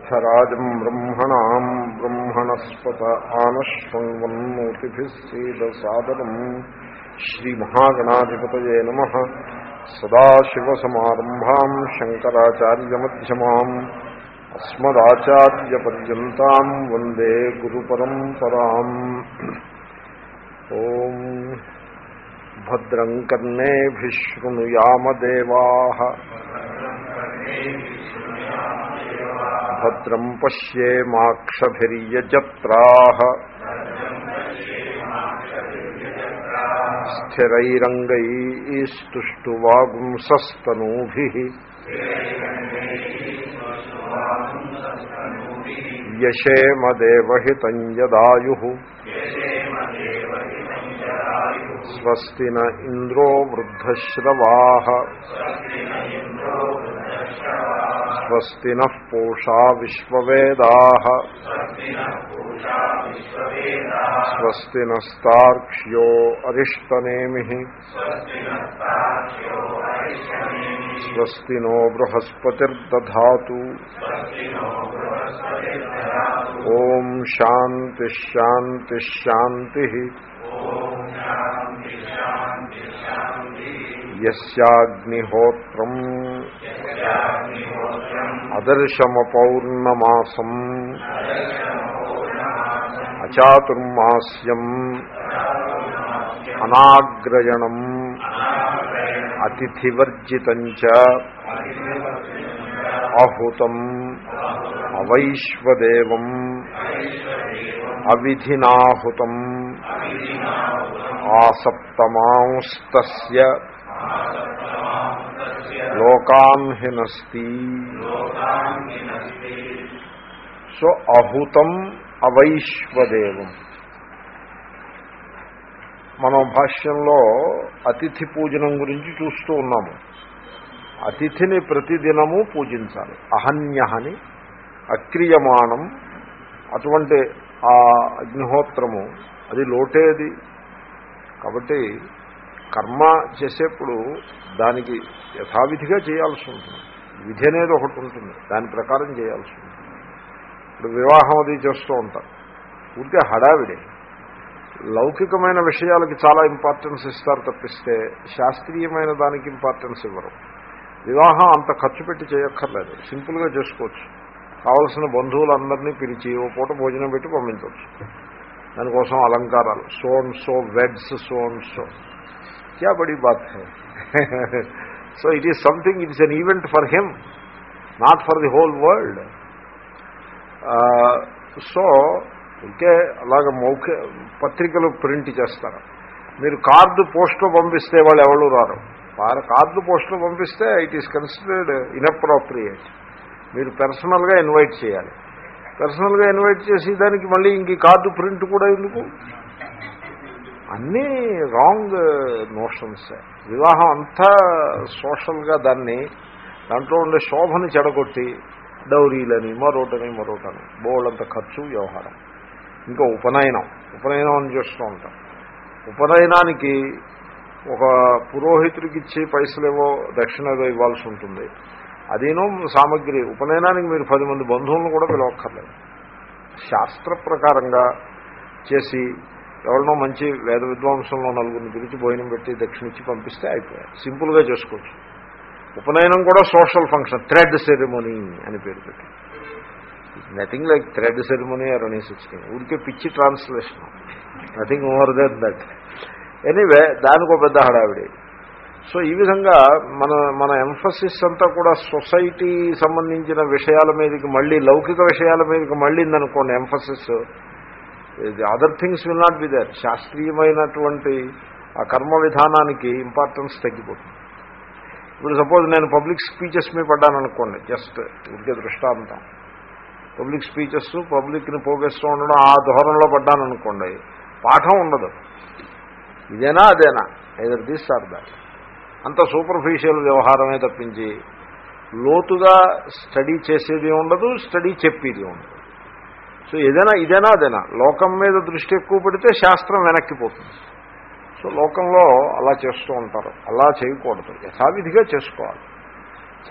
ज्येष्ठराजम् ब्रह्मणाम् ब्रह्मणस्पत आनश्वन्वन्नोतिभिः सीदसादरम् श्रीमहागणाधिपतये नमः सदाशिवसमारम्भाम् शङ्कराचार्यमध्यमाम् अस्मदाचार्यपर्यन्ताम् वन्दे गुरुपरम्पराम् ॐ भद्रम् कर्णेभिः शृणुयामदेवाः भद्रम् पश्येमाक्षभिर्यजत्राः स्थिरैरङ्गैस्तुष्टुवागुंसस्तनूभिः यशेमदेवहितम् यदायुः स्वस्ति न इन्द्रो वृद्धश्रवाः स्वस्ति नः पूषा विश्ववेदाः। स्वस्ति नस्तार्क्ष्यो अरिष्टनेमिः। स्वस्ति नो बृहस्पतिर्दधातु। ॐ शान्तिश्शान्तिश्शान्तिः यस्याग्निहोत्रम्। అదర్శమపౌర్ణమాసం అచాతుర్మాస్యం అనాగ్రయణం అతిథివర్జితం ఆహుతం అవైశ్వదేవం అవిధినాహుతం ఆసప్తమాంస్త లోకాన్ హినస్తి సో అహుతం అవైశ్వదేవం. మనం భాష్యంలో అతిథి పూజనం గురించి చూస్తూ ఉన్నాము. అతిథిని ప్రతిదినము పూజించాలి. అహన్యహని అక్రియమాణం అటువంటి ఆ అగ్నిహోత్రము అది లోటేది. కాబట్టి కర్మ చేసేప్పుడు దానికి యథావిధిగా చేయాల్సి ఉంటుంది. విధి అనేది ఒకటి ఉంటుంది. దాని ప్రకారం చేయాల్సి ఉంటుంది. ఇప్పుడు వివాహం అది చేస్తూ ఉంటారు. పూర్తిగా హడావిడే. లౌకికమైన విషయాలకి చాలా ఇంపార్టెన్స్ ఇస్తారు తప్పిస్తే శాస్త్రీయమైన దానికి ఇంపార్టెన్స్ ఇవ్వరు. వివాహం అంత ఖర్చు పెట్టి చేయక్కర్లేదు. సింపుల్గా చేసుకోవచ్చు. కావలసిన బంధువులందరినీ పిలిచి ఓ పూట భోజనం పెట్టి పంపించవచ్చు. దానికోసం అలంకారాలు. సోన్ సో వెడ్స్ సోన్ సో క్యా బడి bath so so it is something it is an event for him not for the whole world. Uh, so ఇంకే అలాగ మౌఖ పత్రికలు ప్రింట్ చేస్తారు. మీరు కార్డు పోస్ట్లో పంపిస్తే వాళ్ళు ఎవరు రారు. కార్డు పోస్ట్లో పంపిస్తే ఇట్ ఈస్ కన్సిడర్డ్ ఇన్అప్రోప్రియేట్ మీరు పర్సనల్గా ఇన్వైట్ చేయాలి. పర్సనల్గా ఇన్వైట్ చేసి దానికి మళ్ళీ ఇంక కార్డు ప్రింట్ కూడా ఎందుకు? అన్నీ రాంగ్ నోషన్స్ uh, వివాహం అంతా సోషల్గా దాన్ని దాంట్లో ఉండే శోభని చెడగొట్టి డౌరీలని మరోటని మరోటని బోళ్ళంత ఖర్చు వ్యవహారం. ఇంకా ఉపనయనం ఉపనయనం అని చేస్తూ ఉంటాం. ఉపనయనానికి ఒక పురోహితుడికి ఇచ్చే పైసలేవో దక్షిణ ఇవ్వాల్సి ఉంటుంది. అదేనో సామగ్రి ఉపనయనానికి మీరు పది మంది బంధువులను కూడా పిలవక్కర్లేదు. శాస్త్ర ప్రకారంగా చేసి ఎవరినో మంచి వేద విద్వాంసంలో నలుగురిని పిలిచి భోజనం పెట్టి దక్షిణిచ్చి పంపిస్తే అయిపోయాయి. సింపుల్గా చేసుకోవచ్చు. ఉపనయనం కూడా సోషల్ ఫంక్షన్ థ్రెడ్ సెరమనీ అని పేరు పెట్టి. Nothing like thread ceremony or any sixteen ఊరికే పిచ్చి translation. Nothing over then that anyway దానికి ఒక పెద్ద హడావిడి. సో ఈ విధంగా మన మన ఎంఫసిస్ అంతా కూడా సొసైటీ సంబంధించిన విషయాల మీదకి మళ్ళీ లౌకిక విషయాల మీదకి మళ్ళీందనుకోండి emphasis other things will not be there శాస్త్రీయమైనటువంటి ఆ కర్మ విధానానికి ఇంపార్టెన్స్ తగ్గిపోతుంది. ఇప్పుడు సపోజ్ నేను పబ్లిక్ స్పీచెస్ మీద పడ్డాను అనుకోండి జస్ట్ ఇంకే దృష్టాంతం. పబ్లిక్ స్పీచెస్ పబ్లిక్ని పోగేస్తూ ఉండడం ఆ ధోరణిలో పడ్డాను అనుకోండి పాఠం ఉండదు. ఇదేనా అదేనా? ఐదర్ దిస్ ఆర్ దాట్ అంత సూపర్ఫిషియల్ వ్యవహారమే తప్పించి లోతుగా స్టడీ చేసేది ఉండదు స్టడీ చెప్పేది ఉండదు. సో ఏదైనా ఇదేనా అదేనా? లోకం మీద దృష్టి ఎక్కువ పెడితే శాస్త్రం వెనక్కిపోతుంది సో లోకంలో అలా చేస్తూ ఉంటారు. అలా చేయకూడదు. యథావిధిగా చేసుకోవాలి.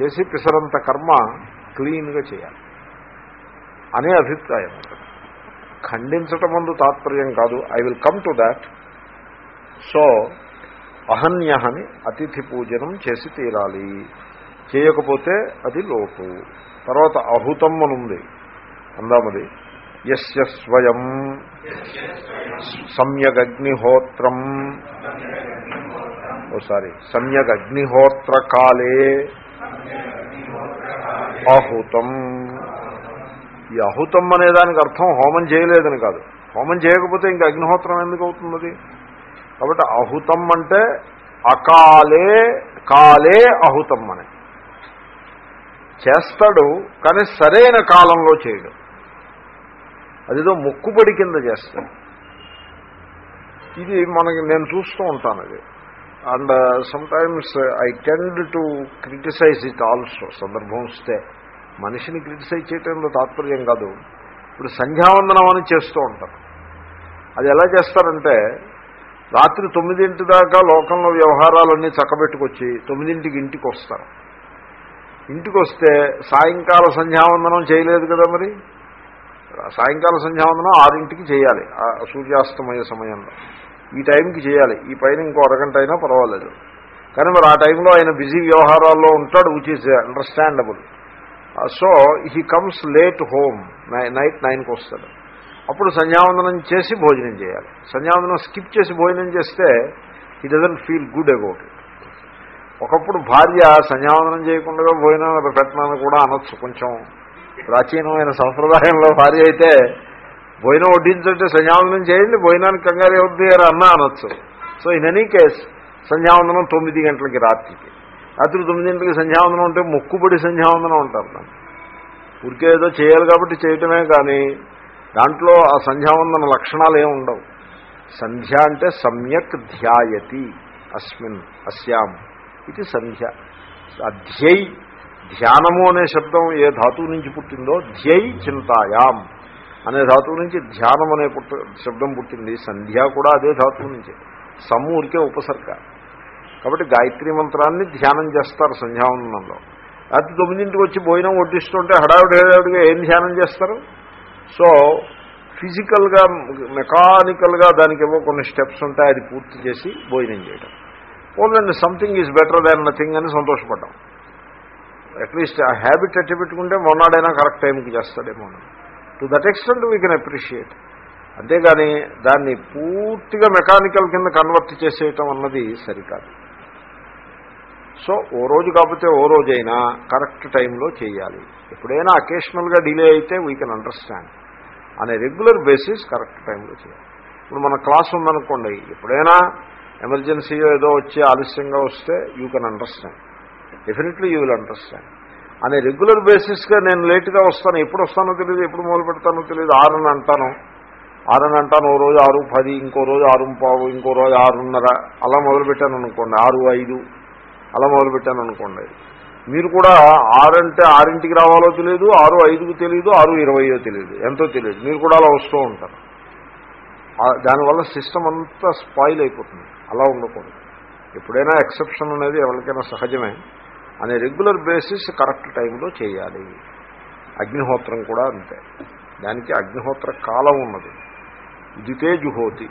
చేసి పిసరంత కర్మ క్లీన్గా చేయాలి. అనే అభిప్రాయం ఖండించటం ముందు తాత్పర్యం కాదు. I will come to that. So అహన్యహని అతిథి పూజనం చేసి తీరాలి. చేయకపోతే అది లోటు. తర్వాత అహుతం అనుంది అందామది. యస్య స్వయం. సమ్యగగ్నిహోత్రం. ఓసారి సమ్యగగ్నిహోత్ర కాలే అహుతం. ఈ అహుతం అనే దానికి అర్థం హోమం చేయలేదని కాదు. హోమం చేయకపోతే ఇంకా అగ్నిహోత్రం ఎందుకు అవుతున్నది కాబట్టి అహుతం అంటే అకాలే కాలే అహుతం అని. చేస్తాడు కానీ సరైన కాలంలో చేయడు. అదేదో మొక్కుబడి కింద చేస్తాం. ఇది మనకి నేను చూస్తూ ఉంటాను అది and sometimes I tend to criticize it also సందర్భం వస్తే మనిషిని క్రిటిసైజ్ చేయటంలో తాత్పర్యం కాదు. ఇప్పుడు సంధ్యావందనం అని చేస్తూ ఉంటారు అది ఎలా చేస్తారంటే రాత్రి తొమ్మిదింటి దాకా లోకంలో వ్యవహారాలన్నీ చక్కబెట్టుకొచ్చి తొమ్మిదింటికి ఇంటికి వస్తారు. ఇంటికి వస్తే సాయంకాల సంధ్యావందనం చేయలేదు కదా మరి? సాయంకాల సంధ్యావందనం ఆరింటికి చేయాలి సూర్యాస్తమయ్యే సూర్యాస్తమయ సమయంలో. ఈ టైంకి చేయాలి ఈ పైన ఇంకో అరగంట అయినా పర్వాలేదు. కానీ మరి ఆ టైంలో ఆయన బిజీ వ్యవహారాల్లో ఉంటాడు which is understandable so he comes late home night నైన్కి వస్తాడు. అప్పుడు సంధ్యావందనం చేసి భోజనం చేయాలి. సంధ్యావందనం స్కిప్ చేసి భోజనం చేస్తే he doesn't feel good about it ఒకప్పుడు భార్య సంధ్యావందనం చేయకుండా భోజనం పెట్టినాను కూడా అనొచ్చు కొంచెం ప్రాచీనమైన సంప్రదాయంలో భార్య అయితే భోజనం వడ్డించంటే సంజావనం చేయండి భోజనానికి కంగారు అవుద్ది అని అన్నా అనొచ్చు. సో ఇన్ ఎనీ కేస్ సంధ్యావందనం తొమ్మిది గంటలకి రాత్రికి. రాత్రి తొమ్మిది గంటలకి సంధ్యావందనం ఉంటే మొక్కుబడి సంధ్యావందనం ఉంటారు దాన్ని. ఊరికే ఏదో చేయాలి కాబట్టి చేయటమే కానీ దాంట్లో ఆ సంధ్యావందన లక్షణాలు ఏమి ఉండవు. సంధ్య అంటే సమ్యక్ ధ్యాయతి అస్మిన్ అస్యాం. ఇది సంధ్య. అధ్యయ్ ధ్యానము అనే శబ్దం ఏ ధాతువు నుంచి పుట్టిందో ధ్యై చింతాయాం అనే ధాతువు నుంచి ధ్యానం అనే పుట్ట శబ్దం పుట్టింది. సంధ్య కూడా అదే ధాతువు నుంచి. సమూరికే ఉపసర్గ. కాబట్టి గాయత్రి మంత్రాన్ని ధ్యానం చేస్తారు సంధ్యావనంలో రాత్రి తొమ్మిదింటికి వచ్చి భోజనం వడ్డిస్తుంటే హడావిడి హడావిడిగా ఏం ధ్యానం చేస్తారు? సో ఫిజికల్గా మెకానికల్గా దానికి ఏవో కొన్ని స్టెప్స్ ఉంటాయి అది పూర్తి చేసి భోజనం చేయడం పోలండి something is better than nothing అని సంతోషపడ్డాం. అట్లీస్ట్ ఆ హ్యాబిట్ అట్టి పెట్టుకుంటే మొన్నడైనా కరెక్ట్ టైంకి చేస్తాడేమో to that extent we can appreciate అంతేగాని దాన్ని పూర్తిగా మెకానికల్ కింద కన్వర్ట్ చేసేయటం అన్నది సరికాదు. సో ఓ రోజు కాకపోతే ఓ రోజైనా కరెక్ట్ టైంలో చేయాలి. ఎప్పుడైనా అకేషనల్గా డిలే అయితే వీ కెన్ అండర్స్టాండ్ అనే రెగ్యులర్ బేసిస్ కరెక్ట్ టైంలో చేయాలి. ఇప్పుడు మన క్లాస్ ఉందనుకోండి ఎప్పుడైనా ఎమర్జెన్సీ ఏదో వచ్చి ఆలస్యంగా వస్తే you can understand definitely you will understand అనే రెగ్యులర్ బేసిస్గా నేను లేట్గా వస్తాను. ఎప్పుడు వస్తానో తెలియదు ఎప్పుడు మొదలు పెడతానో తెలియదు ఆరుని అంటాను. ఆరుని అంటాను ఓ రోజు ఆరు పది ఇంకో రోజు ఆరు పావు ఇంకో రోజు ఆరున్నర. అలా మొదలుపెట్టాను అనుకోండి. ఆరు ఐదు. అలా మొదలుపెట్టాను అనుకోండి. మీరు కూడా ఆరంటే ఆరింటికి రావాలో తెలియదు ఆరు ఐదుకు తెలియదు ఆరు ఇరవయో తెలియదు ఎంతో తెలియదు మీరు కూడా అలా వస్తూ ఉంటారు. దానివల్ల సిస్టమ్ అంతా స్పాయిల్ అయిపోతుంది. అలా ఉండకూడదు. ఎప్పుడైనా ఎక్సెప్షన్ అనేది ఎవరికైనా సహజమే. అనే రెగ్యులర్ బేసిస్ కరెక్ట్ టైంలో చేయాలి. అగ్నిహోత్రం కూడా అంతే. దానికి అగ్నిహోత్ర కాలం ఉన్నది. ఉదితే జుహోతి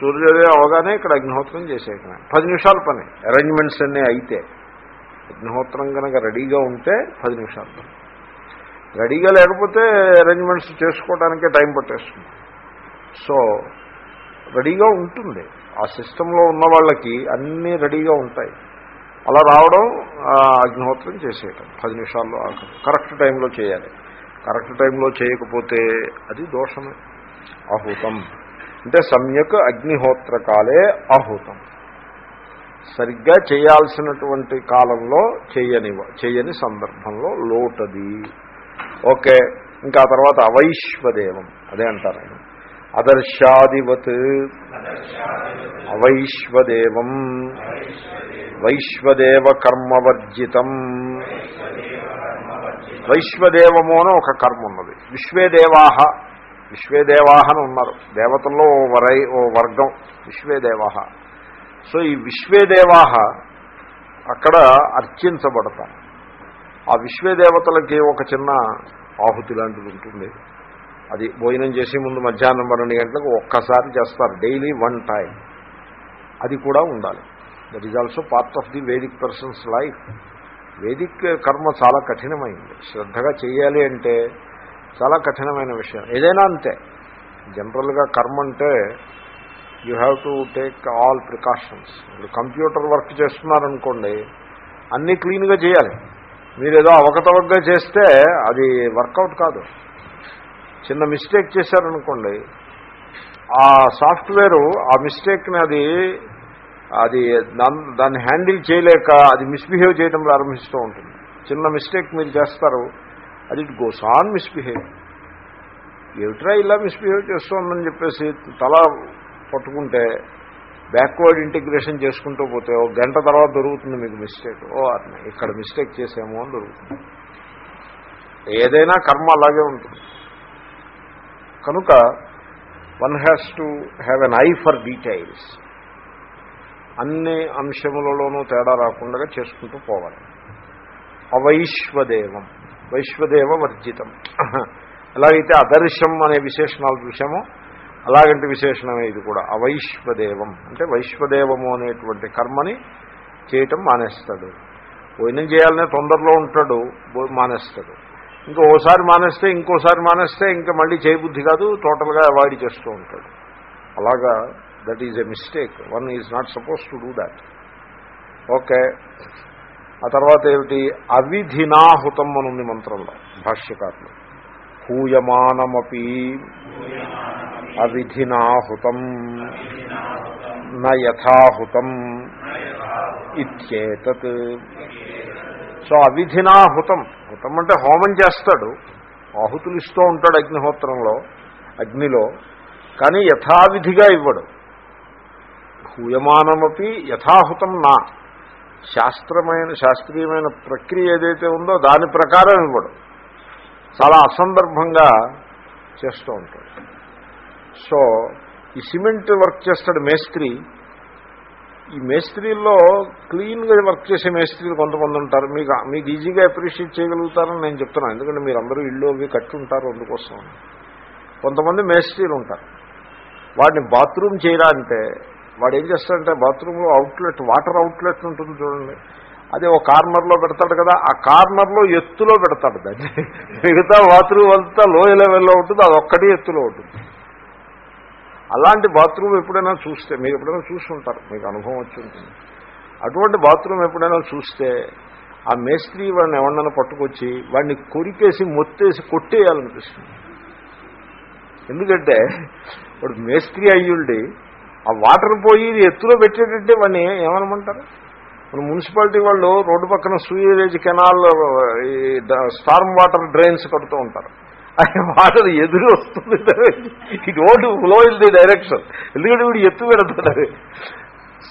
సూర్యోదయం అవగానే ఇక్కడ అగ్నిహోత్రం చేసేయటమే. పది నిమిషాల పని. అరేంజ్మెంట్స్ అన్నీ అయితే. అగ్నిహోత్రం కనుక రెడీగా ఉంటే పది నిమిషాల పని. రెడీగా లేకపోతే అరేంజ్మెంట్స్ చేసుకోవడానికే టైం పట్టేస్తుంది. సో రెడీగా ఉంటుంది. ఆ సిస్టంలో ఉన్న వాళ్ళకి అన్నీ రెడీగా ఉంటాయి. అలా రావడం అగ్నిహోత్రం చేసేయటం. పది నిమిషాల్లో కరెక్ట్ టైంలో చేయాలి. కరెక్ట్ టైంలో చేయకపోతే అది దోషమే. ఆహూతం అంటే సమ్యక్ అగ్నిహోత్ర కాలే ఆహూతం సరిగ్గా చేయాల్సినటువంటి కాలంలో చేయని చేయని సందర్భంలో లోటది. ఓకే. ఇంకా తర్వాత అవైశ్వదేవం. అదే అంటారు ఆయన. అదర్శాదివత్. అవైశ్వదేవం. వైశ్వదేవ కర్మవర్జితం వైశ్వదేవము అని ఒక కర్మ ఉన్నది. విశ్వేదేవాహ. విశ్వేదేవాహ అని ఉన్నారు. దేవతల్లో ఓ వరై ఓ వర్గం విశ్వేదేవాహ. సో ఈ విశ్వేదేవాహ అక్కడ అర్చించబడతారు ఆ విశ్వేదేవతలకి ఒక చిన్న ఆహుతి లాంటిది ఉంటుంది. అది భోజనం చేసే ముందు మధ్యాహ్నం పన్నెండు గంటలకు ఒక్కసారి చేస్తారు. Daily one time. అది కూడా ఉండాలి. That is also part of the Vedic persons life. Vedic కర్మ చాలా కఠినమైంది. శ్రద్ధగా చేయాలి అంటే చాలా కఠినమైన విషయం. ఏదైనా అంతే. జనరల్గా కర్మ అంటే you have to take all precautions. ఇప్పుడు కంప్యూటర్ వర్క్ చేస్తున్నారనుకోండి అన్నీ క్లీన్గా చేయాలి. మీరు ఏదో అవకతవకగా చేస్తే అది వర్కౌట్ కాదు. చిన్న మిస్టేక్ చేశారనుకోండి ఆ సాఫ్ట్వేరు ఆ మిస్టేక్ని అది అది దాన్ని దాన్ని హ్యాండిల్ చేయలేక అది మిస్బిహేవ్ చేయడం ప్రారంభిస్తూ ఉంటుంది. చిన్న మిస్టేక్ మీరు చేస్తారు అది ఇట్ గోస్ ఆన్ మిస్బిహేవ్. ఏమిట్రా ఇలా మిస్బిహేవ్ చేస్తోందని చెప్పేసి తల పట్టుకుంటే బ్యాక్వర్డ్ ఇంటిగ్రేషన్ చేసుకుంటూ పోతే ఒక గంట తర్వాత దొరుకుతుంది మీకు మిస్టేక్. ఓ అట్లా ఇక్కడ మిస్టేక్ చేసేమో అని దొరుకుతుంది. ఏదైనా కర్మ అలాగే ఉంటుంది. కనుక one has to have an eye for details అన్ని అంశములలోనూ తేడా రాకుండా చేసుకుంటూ పోవాలి. అవైశ్వదేవం వైశ్వదేవ వర్జితం. ఎలాగైతే అదర్శం అనే విశేషణాలు చూసామో అలాగంటి విశేషణమే ఇది కూడా. అవైశ్వదేవం అంటే వైశ్వదేవము అనేటువంటి కర్మని చేయటం మానేస్తాడు. పోయినం చేయాలనే తొందరలో ఉంటాడు మానేస్తాడు. ఇంకా ఓసారి మానేస్తే ఇంకోసారి మానేస్తే ఇంకా మళ్ళీ చేయబుద్ధి కాదు టోటల్గా అవాయిడ్ చేస్తూ ఉంటాడు. అలాగా that is a mistake one is not suppose to do that okay ఆ తర్వాత ఏమిటి? అవిధినాహుతం అని ఉంది మంత్రంలో భాష్యకారులు. హూయమానమపి అవిధినాహుతం నయథాహుతం ఇత్యేతత్. సో అవిధినాహుతం హుతం అంటే హోమం చేస్తాడు ఆహుతులు ఇస్తూ ఉంటాడు అగ్నిహోత్రంలో అగ్నిలో కానీ యథావిధిగా ఇవ్వడు. హూయమానమపి యథాహుతం నా. శాస్త్రమైన శాస్త్రీయమైన ప్రక్రియ ఏదైతే ఉందో దాని ప్రకారం ఇవ్వడు. చాలా అసందర్భంగా చేస్తూ ఉంటాడు. సో ఈ సిమెంట్ వర్క్ చేస్తాడు మేస్త్రి. ఈ మేస్త్రీల్లో క్లీన్గా వర్క్ చేసే మేస్త్రీలు కొంతమంది ఉంటారు. మీకు మీకు ఈజీగా అప్రిషియేట్ చేయగలుగుతారని నేను చెప్తున్నాను. ఎందుకంటే మీరు అందరూ ఇల్లు అవి కట్టి ఉంటారు అందుకోసం. కొంతమంది మేస్త్రీలు ఉంటారు. వాడిని బాత్రూమ్ చేయరా అంటే వాడు ఏం చేస్తాడంటే బాత్రూంలో అవుట్లెట్ వాటర్ అవుట్లెట్ ఉంటుంది చూడండి. అది ఒక కార్నర్లో పెడతాడు కదా ఆ కార్నర్లో ఎత్తులో పెడతాడు దాన్ని. మిగతా బాత్రూమ్ అంతా లోయ లెవెల్లో ఉంటుంది అది ఎత్తులో ఉంటుంది. అలాంటి బాత్రూమ్ ఎప్పుడైనా చూస్తే మీరు ఎప్పుడైనా చూసి ఉంటారు మీకు అనుభవం వచ్చి ఉంటుంది. అటువంటి బాత్రూమ్ ఎప్పుడైనా చూస్తే ఆ మేస్త్రి వాడిని ఎవరినైనా పట్టుకొచ్చి వాడిని కొరికేసి మొత్తేసి కొట్టేయాలనిపిస్తుంది. ఎందుకంటే వాడు మేస్త్రి అయ్యుండి ఆ వాటర్ పోయి ఎత్తులో పెట్టేటట్టే వాడిని ఏమనమంటారు? మన మున్సిపాలిటీ వాళ్ళు రోడ్డు పక్కన సూయేజ్ కెనాల్ ఈ స్టార్మ్ వాటర్ డ్రైన్స్ కడుతూ ఉంటారు. అది వాటర్ ఎదురు వస్తుంది. It won't flow in the direction ఎందుకంటే వీడు ఎత్తు పెడతాడు.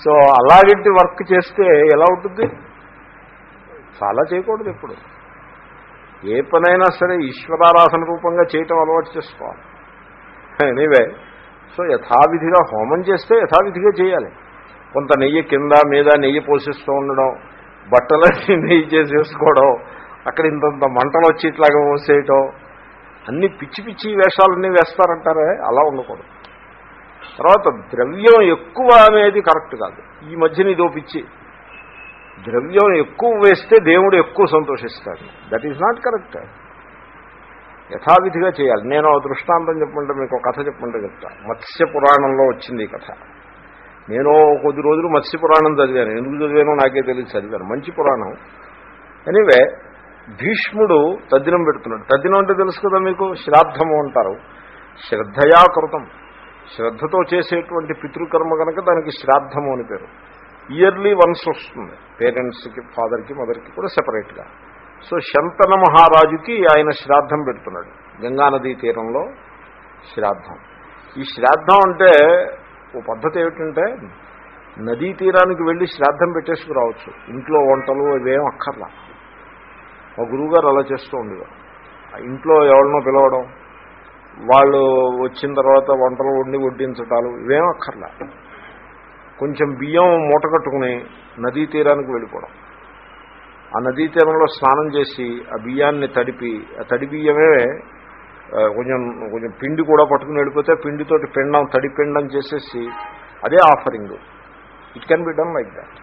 సో అలాగంటి వర్క్ చేస్తే ఎలా ఉంటుంది? చాలా చేయకూడదు ఇప్పుడు ఏ పనైనా సరే ఈశ్వరారాధన రూపంగా చేయటం అలవాటు చేసుకోవాలి. ఎనీవే సో యథావిధిగా హోమం చేస్తే యథావిధిగా చేయాలి. కొంత నెయ్యి కింద మీద నెయ్యి పోషిస్తూ ఉండడం బట్టలన్నీ నెయ్యి చేసేసుకోవడం అక్కడ ఇంతంత మంటలు వచ్చి ఇట్లాగా పోసేయటం అన్ని పిచ్చి పిచ్చి వేషాలన్నీ వేస్తారంటారే? అలా ఉండకూడదు. తర్వాత ద్రవ్యం ఎక్కువ అనేది కరెక్ట్ కాదు. ఈ మధ్యన ఇదో పిచ్చి. ద్రవ్యం ఎక్కువ వేస్తే దేవుడు ఎక్కువ సంతోషిస్తాడు. దట్ ఈజ్ నాట్ కరెక్ట్ యథావిధిగా చేయాలి. నేను దృష్టాంతం చెప్పమంటే మీకు ఒక కథ చెప్పమంటే చెప్తా. మత్స్య పురాణంలో వచ్చింది ఈ కథ. నేను కొద్ది రోజులు మత్స్య పురాణం చదివాను. ఎందుకు చదివానో నాకే తెలియదు చదివాను. మంచి పురాణం. ఎనీవే భీష్ముడు తద్దినం పెడుతున్నాడు. తద్దినం అంటే తెలుసు కదా మీకు? శ్రాద్ధము అంటారు. శ్రద్ధయా కృతం శ్రద్ధతో చేసేటువంటి పితృకర్మ కనుక దానికి శ్రాద్ధము అని పేరు. ఇయర్లీ వన్స్ వస్తుంది. పేరెంట్స్కి ఫాదర్కి మదర్కి కూడా సెపరేట్గా సో శంతన మహారాజుకి ఆయన శ్రాద్ధం పెడుతున్నాడు. గంగానదీ తీరంలో శ్రాద్ధం. ఈ శ్రాద్ధం అంటే ఓ పద్ధతి ఏమిటంటే నదీ తీరానికి వెళ్ళి శ్రాద్ధం పెట్టేసుకురావచ్చు ఇంట్లో వంటలు ఇవేం అక్కర్లా. మా గురువుగారు అలా చేస్తూ ఉండేవారు. ఇంట్లో ఎవరినో పిలవడం వాళ్ళు వచ్చిన తర్వాత వంటలు వండి వడ్డించటాలు ఇవేం అక్కర్లా. కొంచెం బియ్యం మూట కట్టుకుని నదీ తీరానికి వెళ్ళిపోవడం. ఆ నదీ తీరంలో స్నానం చేసి ఆ బియ్యాన్ని తడిపి ఆ తడి బియ్యమే కొంచెం కొంచెం పిండి కూడా పట్టుకుని వెళ్ళిపోతే పిండితోటి పిండం తడి పిండం చేసేసి అదే offering. It can be done like that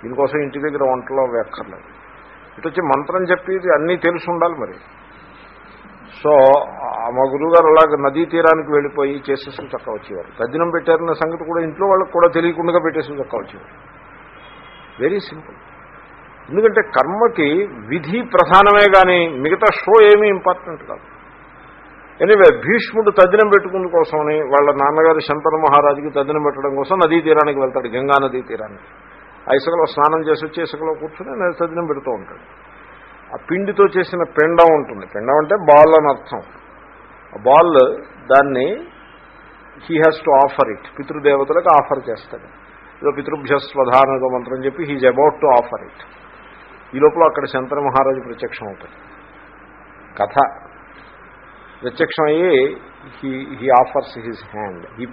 దీనికోసం ఇంటి దగ్గర వంటలో వెక్కర్లేదు ఇటు వచ్చి మంత్రం చెప్పి అన్నీ తెలిసి ఉండాలి మరి. సో ఆ మా గురువుగారు అలాగ నదీ తీరానికి వెళ్ళిపోయి చేసేసి చక్క వచ్చేవారు తద్దినం పెట్టారన్న సంగతి కూడా ఇంట్లో వాళ్ళకి కూడా తెలియకుండా పెట్టేసి చక్క వచ్చేవారు వెరీ సింపుల్ ఎందుకంటే కర్మకి విధి ప్రధానమే కానీ మిగతా షో ఏమీ ఇంపార్టెంట్ కాదు. ఎనివే భీష్ముడు తదినం పెట్టుకున్న కోసమని వాళ్ళ నాన్నగారు శంతన మహారాజుకి తద్దినం పెట్టడం కోసం నదీ తీరానికి వెళ్తాడు గంగా నదీ తీరానికి. ఆ ఇసుకలో స్నానం చేసి వచ్చి ఇసుకలో కూర్చొని నేను తదినం పెడుతూ ఉంటాడు. ఆ పిండితో చేసిన పిండం ఉంటుంది. పిండం అంటే బాల్ అని అర్థం. ఆ బాల్ దాన్ని he has to offer it పితృదేవతలకు ఆఫర్ చేస్తాడు. ఏదో పితృభ్యస్వధాన మంత్రం చెప్పి he's about to offer it ఈ లోపల అక్కడ శంతన మహారాజు ప్రత్యక్షం అవుతాడు. కథ. ప్రత్యక్షం అయ్యి he he offers his hand he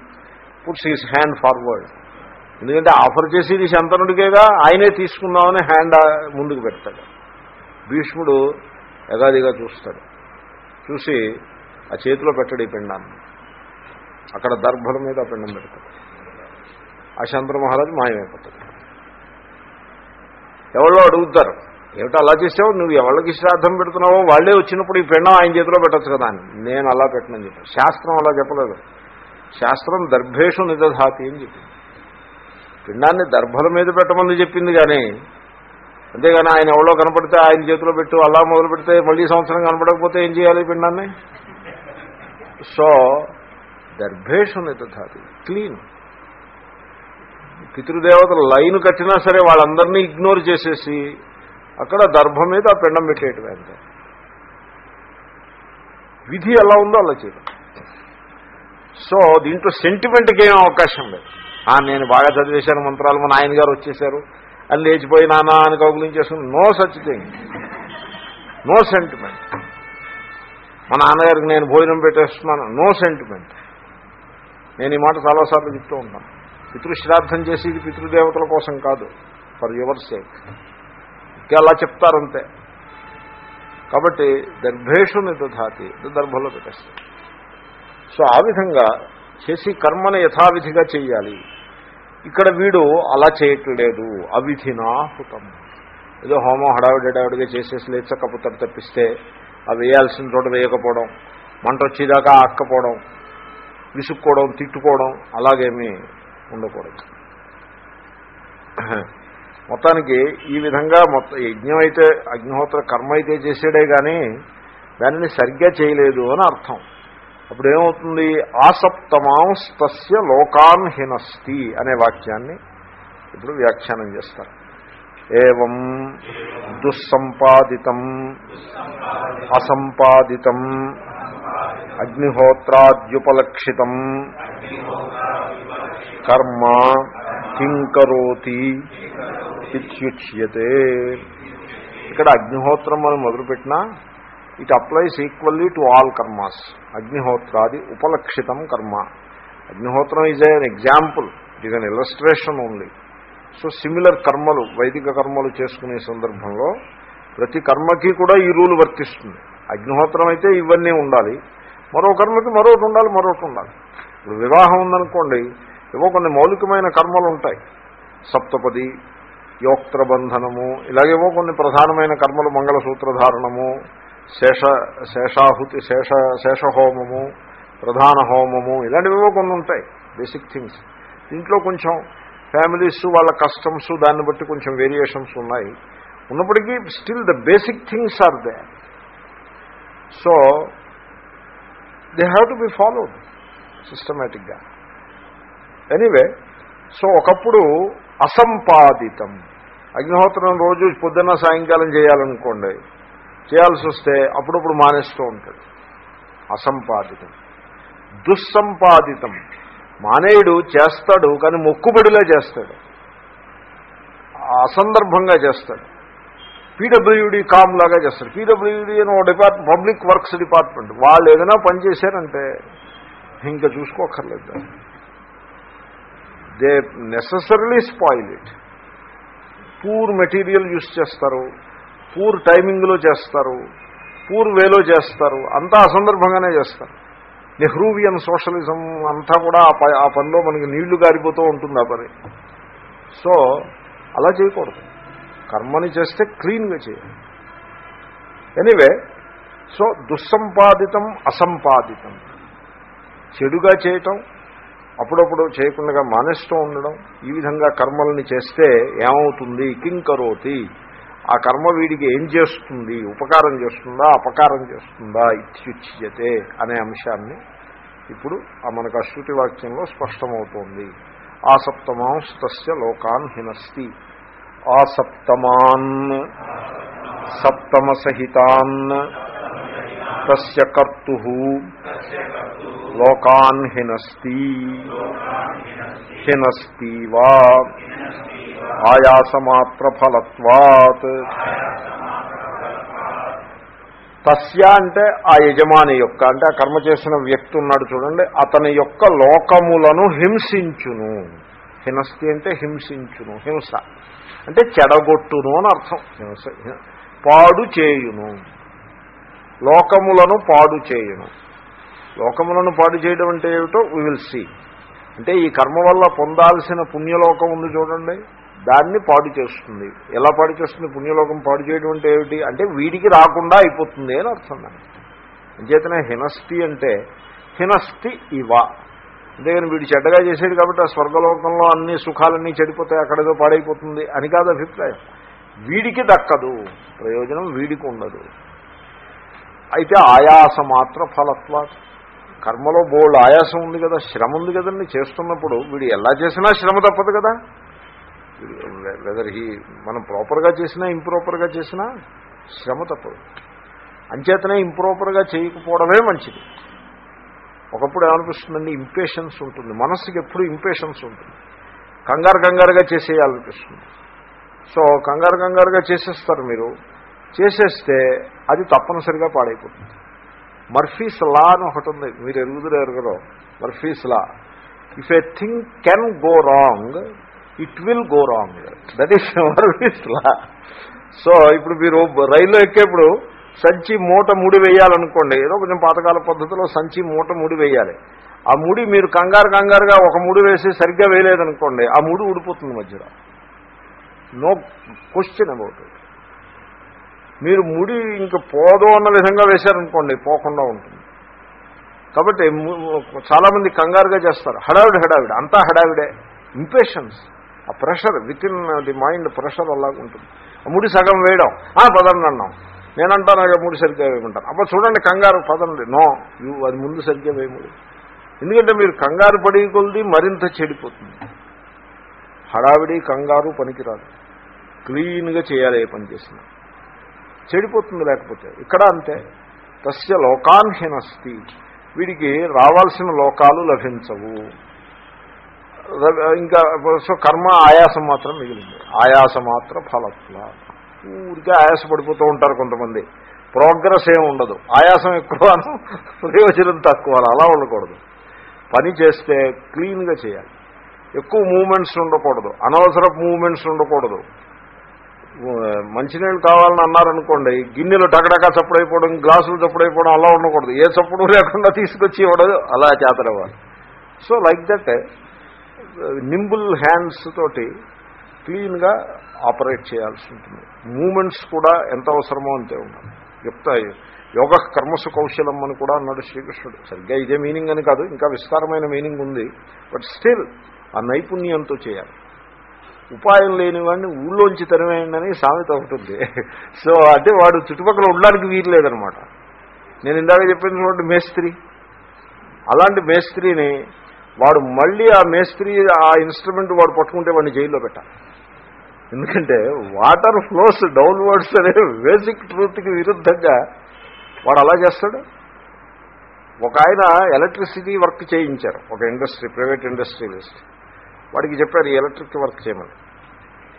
puts his hand forward ఎందుకంటే ఆఫర్ చేసేది శంతనుడికేగా ఆయనే తీసుకుందామని హ్యాండ్ ముందుకు పెడతాడు. భీష్ముడు యగాదిగా చూస్తాడు. చూసి ఆ చేతిలో పెట్టడు ఈ పిండాన్ని. అక్కడ దర్భల మీద ఆ పిండం పెడతాడు. ఆ శంతన మహారాజు మాయమైపోతాడు. ఎవరో అడుగుతారు. ఏమిటో అలా చేసావు? నువ్వు ఎవరికి శ్రాద్ధం పెడుతున్నావో? వాళ్ళే వచ్చినప్పుడు ఈ పిండం ఆయన చేతిలో పెట్టచ్చు కదా అని. నేను అలా పెట్టనని చెప్పాను. శాస్త్రం అలా చెప్పలేదు. శాస్త్రం దర్భేషు నిదధాతి అని చెప్పింది. పిండాన్ని దర్భల మీద పెట్టమని చెప్పింది కానీ అంతేగాని ఆయన ఎవరో కనపడితే ఆయన చేతిలో పెట్టు అలా మొదలు పెడితే మళ్ళీ సంవత్సరం కనపడకపోతే ఏం చేయాలి పిండాన్ని? సో దర్భేషు నిదధాతి. క్లీన్. పితృదేవతలు లైన్ కట్టినా సరే వాళ్ళందరినీ ఇగ్నోర్ చేసేసి అక్కడ దర్భ మీద ఆ పిండం పెట్టేయటం అంతే. విధి ఎలా ఉందో అలా చేయడం సో దీంట్లో సెంటిమెంట్కి ఏం అవకాశం లేదు. నేను బాగా చదివేశాను మంత్రాలు మా ఆయన గారు వచ్చేశారు. అని లేచిపోయి నానా అని కౌగులించేసుకుని no such thing no sentiment మా నాన్నగారికి నేను భోజనం పెట్టేస్తున్నాను నో సెంటిమెంట్ నేను ఈ మాట చాలాసార్లు చెప్తూ ఉంటాను. పితృశ్రాద్ధం చేసేది పితృదేవతల కోసం కాదు. ఫర్ యువర్ సేక్ ఇంకా అలా చెప్తారంతే. కాబట్టి దర్భేషు నిదధాతి దర్భలో పెట్టేస్తారు. సో ఆ విధంగా చేసి కర్మను యథావిధిగా చేయాలి. ఇక్కడ వీడు అలా చేయట్లేదు. అవిధినా హుతం. ఏదో హోమం హడావిడడావిడిగా చేసేసి లేచ తప్పిస్తే అవి వేయాల్సిన చోట వేయకపోవడం మంట వచ్చేదాకా ఆక్కపోవడం విసుక్కోవడం తిట్టుకోవడం అలాగేమీ ఉండకూడదు. మొత్తానికి ఈ విధంగా మొత్తం యజ్ఞం అయితే అగ్నిహోత్ర కర్మ అయితే చేసేడే కానీ దానిని సరిగ్గా చేయలేదు అని అర్థం. అప్పుడు ఏమవుతుంది ఆసప్తమాంస్తస్య లోకాన్ హినస్తి అనే వాక్యాన్ని ఇప్పుడు వ్యాఖ్యానం చేస్తారు. ఏం దుస్సంపాదితం అసంపాదితం అగ్నిహోత్రాద్యుపలక్షితం కర్మ కింకరోతి ఇత్యుచ్యతే ఇక్కడ అగ్నిహోత్రం అని మొదలుపెట్టినా it applies equally to all karmas. అగ్నిహోత్రాది ఉపలక్షితం కర్మ. అగ్నిహోత్రం is an example it is an illustration only. So similar కర్మలు వైదిక కర్మలు చేసుకునే సందర్భంలో ప్రతి కర్మకి కూడా ఈ రూలు వర్తిస్తుంది. అగ్నిహోత్రం అయితే ఇవన్నీ ఉండాలి. మరో కర్మకి మరొకటి ఉండాలి మరొకటి ఉండాలి. ఇప్పుడు వివాహం ఉందనుకోండి ఏవో కొన్ని మౌలికమైన కర్మలు ఉంటాయి. సప్తపది యోక్త్రబంధనము ఇలాగేవో కొన్ని ప్రధానమైన కర్మలు మంగళసూత్రధారణము శేష శేషాహుతి శేష శేషహోమము ప్రధాన హోమము ఇలాంటివివో కొన్ని ఉంటాయి. బేసిక్ థింగ్స్ దీంట్లో కొంచెం ఫ్యామిలీస్ వాళ్ళ కస్టమ్స్ దాన్ని బట్టి కొంచెం వేరియేషన్స్ ఉన్నాయి. ఉన్నప్పటికీ still the basic things are there so they have to be followed సిస్టమేటిక్గా ఎనీవే సో ఒకప్పుడు అసంపాదితం. అగ్నిహోత్రం రోజు పొద్దున్న సాయంకాలం చేయాలనుకోండి. చేయాల్సి వస్తే అప్పుడప్పుడు మానేస్తూ ఉంటాడు. అసంపాదితం. దుస్సంపాదితం. మానేయుడు చేస్తాడు కానీ మొక్కుబడిలా చేస్తాడు. అసందర్భంగా చేస్తాడు. పీడబ్ల్యూడి కామ్ లాగా చేస్తాడు. పీడబ్ల్యూడి అని ఒక డిపార్ట్ పబ్లిక్ వర్క్స్ డిపార్ట్మెంట్. వాళ్ళు ఏదైనా పనిచేశారంటే ఇంకా చూసుకోకర్లేదు they necessarily spoil it. Poor material use చేస్తారు పూర్ టైమింగ్లో చేస్తారు పూర్ వేలో చేస్తారు అంతా అసందర్భంగానే చేస్తారు. నెహ్రూవియన్ సోషలిజం అంతా కూడా ఆ ఆ పనిలో మనకి నీళ్ళు గారిపోతూ ఉంటుంది ఆ పని. సో అలా చేయకూడదు. కర్మని చేస్తే క్లీన్గా చేయాలి. ఎనీవే సో దుస్సంపాదితం అసంపాదితం. చెడుగా చేయటం అప్పుడప్పుడు చేయకుండా మానేస్తూ ఉండడం. ఈ విధంగా కర్మల్ని చేస్తే ఏమవుతుంది? కింకరోతి ఆ కర్మ వీడికి ఏం చేస్తుంది? ఉపకారం చేస్తుందా? అపకారం చేస్తుందా? ఇత్యుచ్యతే అనే అంశాన్ని ఇప్పుడు ఆ మనకు అశ్రుతి వాక్యంలో స్పష్టమవుతోంది. ఆ సప్తమాంస్తస్య లోకాన్ హినస్తి. ఆ సప్తమాన్ సప్తమసహితాన్ తస్య కర్తు. లోకాన్ హినస్తి. హినస్తి వా. ఆయాసమాత్రఫలత్వాత్. తస్య అంటే ఆ యజమాని యొక్క అంటే ఆ కర్మ చేసిన వ్యక్తి ఉన్నాడు చూడండి అతని యొక్క లోకములను హింసించును. హినస్తి అంటే హింసించును హింస. అంటే చెడగొట్టును అని అర్థం. హింస పాడు చేయును. లోకములను పాడు చేయును. లోకములను పాడు చేయడం అంటే ఏమిటో వీ విల్ సీ అంటే ఈ కర్మ వల్ల పొందాల్సిన పుణ్యలోకం ఉంది చూడండి. దాన్ని పాడు చేస్తుంది. ఎలా పాడు చేస్తుంది? పుణ్యలోకం పాడు చేయడం అంటే ఏమిటి? అంటే వీడికి రాకుండా అయిపోతుంది అని అర్థం దాన్ని అంచేతనే హినస్తి అంటే హినస్తి ఇవ. అంతేగాని వీడు చెడ్డగా చేసేది కాబట్టి ఆ స్వర్గలోకంలో అన్ని సుఖాలన్నీ చెడిపోతాయి అక్కడేదో పాడైపోతుంది అని కాదు అభిప్రాయం. వీడికి దక్కదు. ప్రయోజనం వీడికి ఉండదు. అయితే ఆయాస మాత్ర ఫలత్వ కర్మలో బోల్డ్ ఆయాసం ఉంది కదా శ్రమ ఉంది కదండి చేస్తున్నప్పుడు. వీడు ఎలా చేసినా శ్రమ తప్పదు కదా. వెదర్ హీ మనం ప్రాపర్గా చేసినా ఇంప్రాపర్గా చేసినా శ్రమ తప్పదు. అంచేతనే ఇంప్రాపర్గా చేయకపోవడమే మంచిది. ఒకప్పుడు ఏమనిపిస్తుందండి? ఇంపేషన్స్ ఉంటుంది. మనస్సుకి ఎప్పుడు ఇంపేషన్స్ ఉంటుంది. కంగారు కంగారుగా చేసేయాలనిపిస్తుంది. సో కంగారు కంగారుగా చేసేస్తారు మీరు. చేసేస్తే అది తప్పనిసరిగా పాడైపోతుంది. మర్ఫీస్ లా అని ఒకటి ఉంది. మీరు ఎరుగుదరు ఎరగరో Murphy's law. If a thing can go wrong it will go wrong that is Murphy's law. So ఇప్పుడు మీరు రైల్లో ఎక్కేప్పుడు సంచి మూట ముడి వేయాలనుకోండి ఏదో కొంచెం పాతకాల పద్ధతిలో సంచి మూట ముడి వేయాలి. ఆ ముడి మీరు కంగారు కంగారుగా ఒక ముడి వేసి సరిగ్గా వేయలేదనుకోండి ఆ ముడి ఊడిపోతుంది మధ్యలో. నో క్వశ్చన్ అబౌట్ ఇట్ మీరు ముడి ఇంక పోదు అన్న విధంగా వేశారనుకోండి పోకుండా ఉంటుంది. కాబట్టి చాలామంది కంగారుగా చేస్తారు. హడావిడి హడావిడి. అంతా హడావిడే. Impatience uh pressure within the mind pressure అలాగా ఉంటుంది. ఆ ముడి సగం వేయడం. ఆ పదండి అన్నాం. నేనంటాను అక్కడ ముడి సరిగ్గా వేయమంటాను అప్పుడు చూడండి కంగారు పదండి. నో యూ అది ముందు సరిగ్గా వేయముడి ఎందుకంటే మీరు కంగారు పడి కొలిది మరింత చెడిపోతుంది. హడావిడి కంగారు పనికిరాదు. క్లీన్గా చేయాలి ఏ పని చేసినా. చెడిపోతుంది లేకపోతే. ఇక్కడ అంతే. తస్య లోకాన్హినస్తి. వీడికి రావాల్సిన లోకాలు లభించవు. ఇంకా సో కర్మ ఆయాసం మాత్రం మిగిలింది. ఆయాస మాత్ర ఫలత్వ. ఊరికే ఆయాసపడిపోతూ ఉంటారు కొంతమంది. ప్రోగ్రెస్ ఏమి ఉండదు. ఆయాసం ఎక్కువను ప్రయోజనం తక్కువ అలా ఉండకూడదు. పని చేస్తే క్లీన్గా చేయాలి. ఎక్కువ మూమెంట్స్ ఉండకూడదు. అనవసర మూమెంట్స్ ఉండకూడదు. మంచినీళ్ళు కావాలని అన్నారనుకోండి గిన్నెలు టగడగా చప్పుడైపోవడం గ్లాసులు చప్పుడైపోవడం అలా ఉండకూడదు. ఏ చప్పుడు లేకుండా తీసుకొచ్చి ఇవ్వడం అలా చేతరవ్వాలి so like that nimble hands తోటి క్లీన్గా ఆపరేట్ చేయాల్సి ఉంటుంది. మూమెంట్స్ కూడా ఎంత అవసరమో అంతే ఉండాలి. చెప్తా యోగ కర్మసు కౌశలం అని కూడా అన్నాడు శ్రీకృష్ణుడు. సరిగ్గా ఇదే మీనింగ్ అని కాదు ఇంకా విస్తారమైన మీనింగ్ ఉంది. బట్ స్టిల్ ఆ నైపుణ్యంతో చేయాలి. ఉపాయం లేని వాడిని ఊళ్ళోంచి తరివేయండి సామెత ఒకటి సో అంటే వాడు చుట్టుపక్కల ఉండడానికి వీలు లేదనమాట. నేను ఇందాక చెప్పిన చూడండి మేస్త్రి. అలాంటి మేస్త్రిని వాడు మళ్ళీ ఆ మేస్త్రి ఆ ఇన్స్ట్రుమెంట్ వాడు పట్టుకుంటే వాడిని జైల్లో పెట్టాలి. ఎందుకంటే వాటర్ ఫ్లోస్ డౌన్వర్డ్స్ అనే బేసిక్ ట్రూత్కి విరుద్ధంగా వాడు అలా చేస్తాడు. ఒక ఆయన ఎలక్ట్రిసిటీ వర్క్ చేయించారు. ఒక ఇండస్ట్రీ ప్రైవేట్ ఇండస్ట్రియలిస్ట్ వాడికి చెప్పారు ఈ ఎలక్ట్రిక్ వర్క్ చేయమని.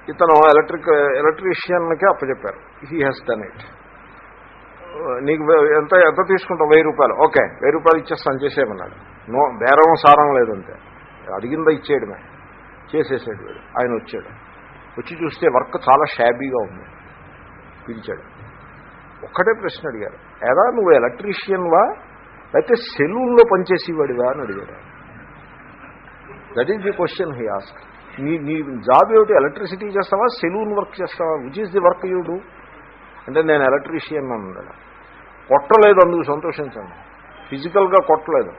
ఇతను ఎలక్ట్రిక్ ఎలక్ట్రీషియన్కి అప్పచెప్పారు. హీ హ్యాస్ డన్ ఇట్ నీకు ఎంత ఎంత తీసుకుంటావు? వెయ్యి రూపాయలు. ఓకే వెయ్యి రూపాయలు ఇచ్చేస్తాను చేసేయమన్నాడు. నో బేరం సారం లేదంతే అడిగిందా ఇచ్చేయడమే. చేసేసాడు వీడు. ఆయన వచ్చాడు. వచ్చి చూస్తే వర్క్ చాలా షాబీగా ఉంది. పిలిచాడు. ఒక్కటే ప్రశ్న అడిగారు. ఏదా నువ్వు ఎలక్ట్రీషియన్వా అయితే సెలూన్లో పనిచేసేవాడివా? అని అడిగాడు. That is the question he ask నీ నీ జాబ్ ఏమిటి? ఎలక్ట్రిసిటీ చేస్తావా? సెలూన్ వర్క్ చేస్తావా? Which is the work you do అంటే నేను ఎలక్ట్రీషియన్ అన్నాడు. కొట్టలేదు అందుకు సంతోషించండి ఫిజికల్గా కొట్టలేదు.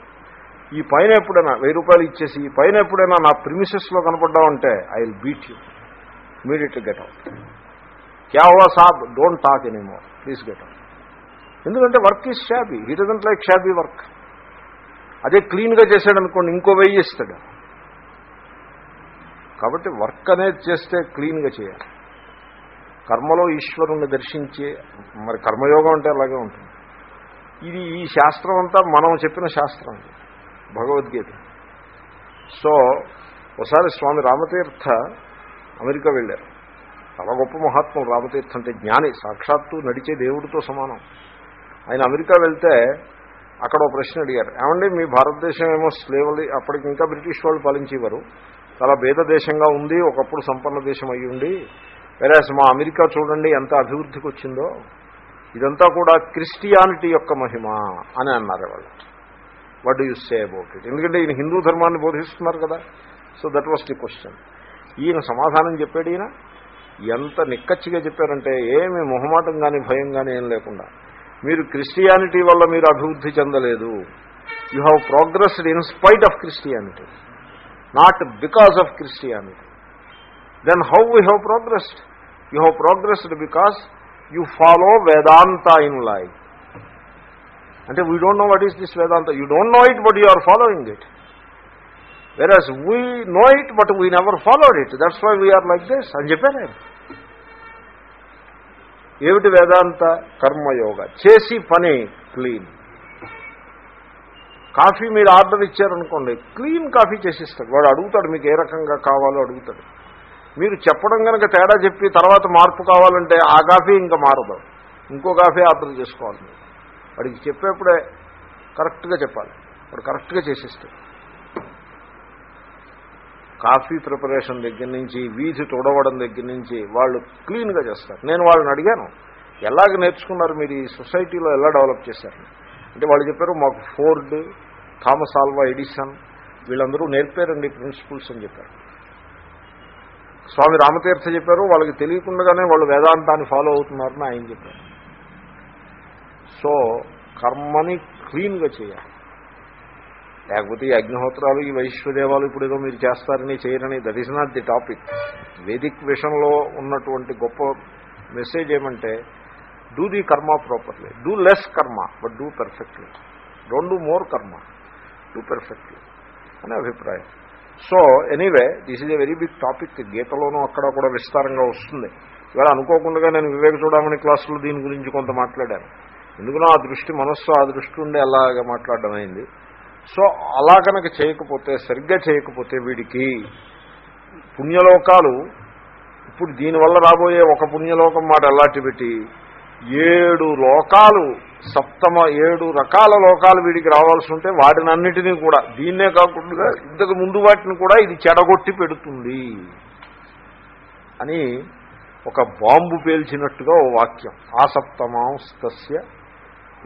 ఈ పైన ఎప్పుడైనా వెయ్యి రూపాయలు ఇచ్చేసి ఈ పైన ఎప్పుడైనా నా ప్రిమిసెస్లో కనపడ్డామంటే I will beat you immediately get out క్యా హువా సాబ్ don't talk anymore please get out ఎందుకంటే work is shabby he doesn't like shabby work అదే క్లీన్గా చేశాడనుకోండి ఇంకో వెయ్యి ఇస్తాడు. కాబట్టి వర్క్ అనేది చేస్తే క్లీన్గా చేయాలి. కర్మలో ఈశ్వరుణ్ణి దర్శించి మరి కర్మయోగం అంటే అలాగే ఉంటుంది. ఇది ఈ శాస్త్రం అంతా మనం చెప్పిన శాస్త్రం. భగవద్గీత. సో ఒకసారి స్వామి రామతీర్థ అమెరికా వెళ్ళారు. చాలా గొప్ప మహాత్ముడు రామతీర్థ అంటే జ్ఞాని సాక్షాత్తు నడిచే దేవుడితో సమానం. ఆయన అమెరికా వెళ్తే అక్కడ ఒక ప్రశ్న అడిగారు. ఏమండి మీ భారతదేశం ఏమో స్లేవలి అప్పటికి ఇంకా బ్రిటిష్ వాళ్ళు పాలించేవారు. చాలా భేద దేశంగా ఉంది ఒకప్పుడు సంపన్న దేశం అయ్యి ఉండి వెరాస్ మా అమెరికా చూడండి ఎంత అభివృద్ధికి వచ్చిందో ఇదంతా కూడా క్రిస్టియానిటీ యొక్క మహిమ అని అన్నారు వాళ్ళు. What you say about it ఎందుకంటే ఈయన హిందూ ధర్మాన్ని బోధిస్తున్నారు కదా. So that was the question ఈయన సమాధానం చెప్పాడు ఈయన. ఎంత నిక్కచ్చిగా చెప్పారంటే ఏమి మొహమాటం కానీ భయం కానీ ఏం లేకుండా. మీరు క్రిస్టియానిటీ వల్ల మీరు అభివృద్ధి చెందలేదు. You have progressed in spite of Christianity not because of Christianity. Then how we have progressed you have progressed because you follow Vedanta in life అంటే we don't know what is this Vedanta you don't know it but you are following it versus we know it but we never followed it that's why we are like this అని చెప్పాను నేను ఏమిటి వేదాంత కర్మయోగ చేసి పని clean coffee మీరు order ఇచ్చారనుకోండి clean coffee చేసిస్తాడు. వాడు అడుగుతాడు మీకు ఏ రకంగా కావాలో అడుగుతాడు. మీరు చెప్పడం కనుక తేడా చెప్పి తర్వాత మార్పు కావాలంటే ఆ కాఫీ ఇంకా మారదు. ఇంకో కాఫీ ఆర్డర్ చేసుకోవాలి. వాడికి చెప్పేప్పుడే కరెక్ట్గా చెప్పాలి. వాడు కరెక్ట్గా చేసిస్తాడు. కాఫీ ప్రిపరేషన్ దగ్గర నుంచి వీధి తుడవడం దగ్గర నుంచి వాళ్ళు క్లీన్గా చేస్తారు. నేను వాళ్ళని అడిగాను ఎలాగ నేర్చుకున్నారు మీరు ఈ సొసైటీలో ఎలా డెవలప్ చేశారు? అంటే వాళ్ళు చెప్పారు మాకు ఫోర్డ్ థామస్ ఆల్వా ఎడిసన్ వీళ్ళందరూ నేర్పారండి ప్రిన్సిపల్స్ అని చెప్పారు. స్వామి రామతీర్థ చెప్పారు వాళ్ళకి తెలియకుండానే వాళ్ళు వేదాంతాన్ని ఫాలో అవుతున్నారని ఆయన చెప్పారు. సో కర్మని క్లీన్గా చేయాలి. లేకపోతే ఈ అగ్నిహోత్రాలు ఈ వైశ్వదేవాలు ఇప్పుడు ఏదో మీరు చేస్తారని చేయరని that is not the topic Vedic విషయంలో ఉన్నటువంటి గొప్ప మెసేజ్ ఏమంటే do the karma properly do less karma but do perfectly don't do more karma do perfectly అనే అభిప్రాయం. So anyway this is a very big topic గీతలోనూ అక్కడ కూడా విస్తారంగా వస్తుంది. ఇవాళ అనుకోకుండా నేను వివేక చూడమని క్లాసులో దీని గురించి కొంత మాట్లాడాను. ఎందుకునో ఆ దృష్టి మనస్సు ఆ దృష్టి ఉండి అలాగా మాట్లాడడం అయింది. సో అలా కనుక చేయకపోతే సరిగ్గా చేయకపోతే వీడికి పుణ్యలోకాలు ఇప్పుడు దీనివల్ల రాబోయే ఒక పుణ్యలోకం మాట ఎలాంటి పెట్టి ఏడు లోకాలు సప్తమ ఏడు రకాల లోకాలు వీడికి రావాల్సి ఉంటే వాటినన్నిటినీ కూడా దీన్నే కాకుండా ఇంతకు ముందు వాటిని కూడా ఇది చెడగొట్టి పెడుతుంది అని ఒక బాంబు పేల్చినట్టుగా ఓ వాక్యం. ఆసప్తమాంస్తస్య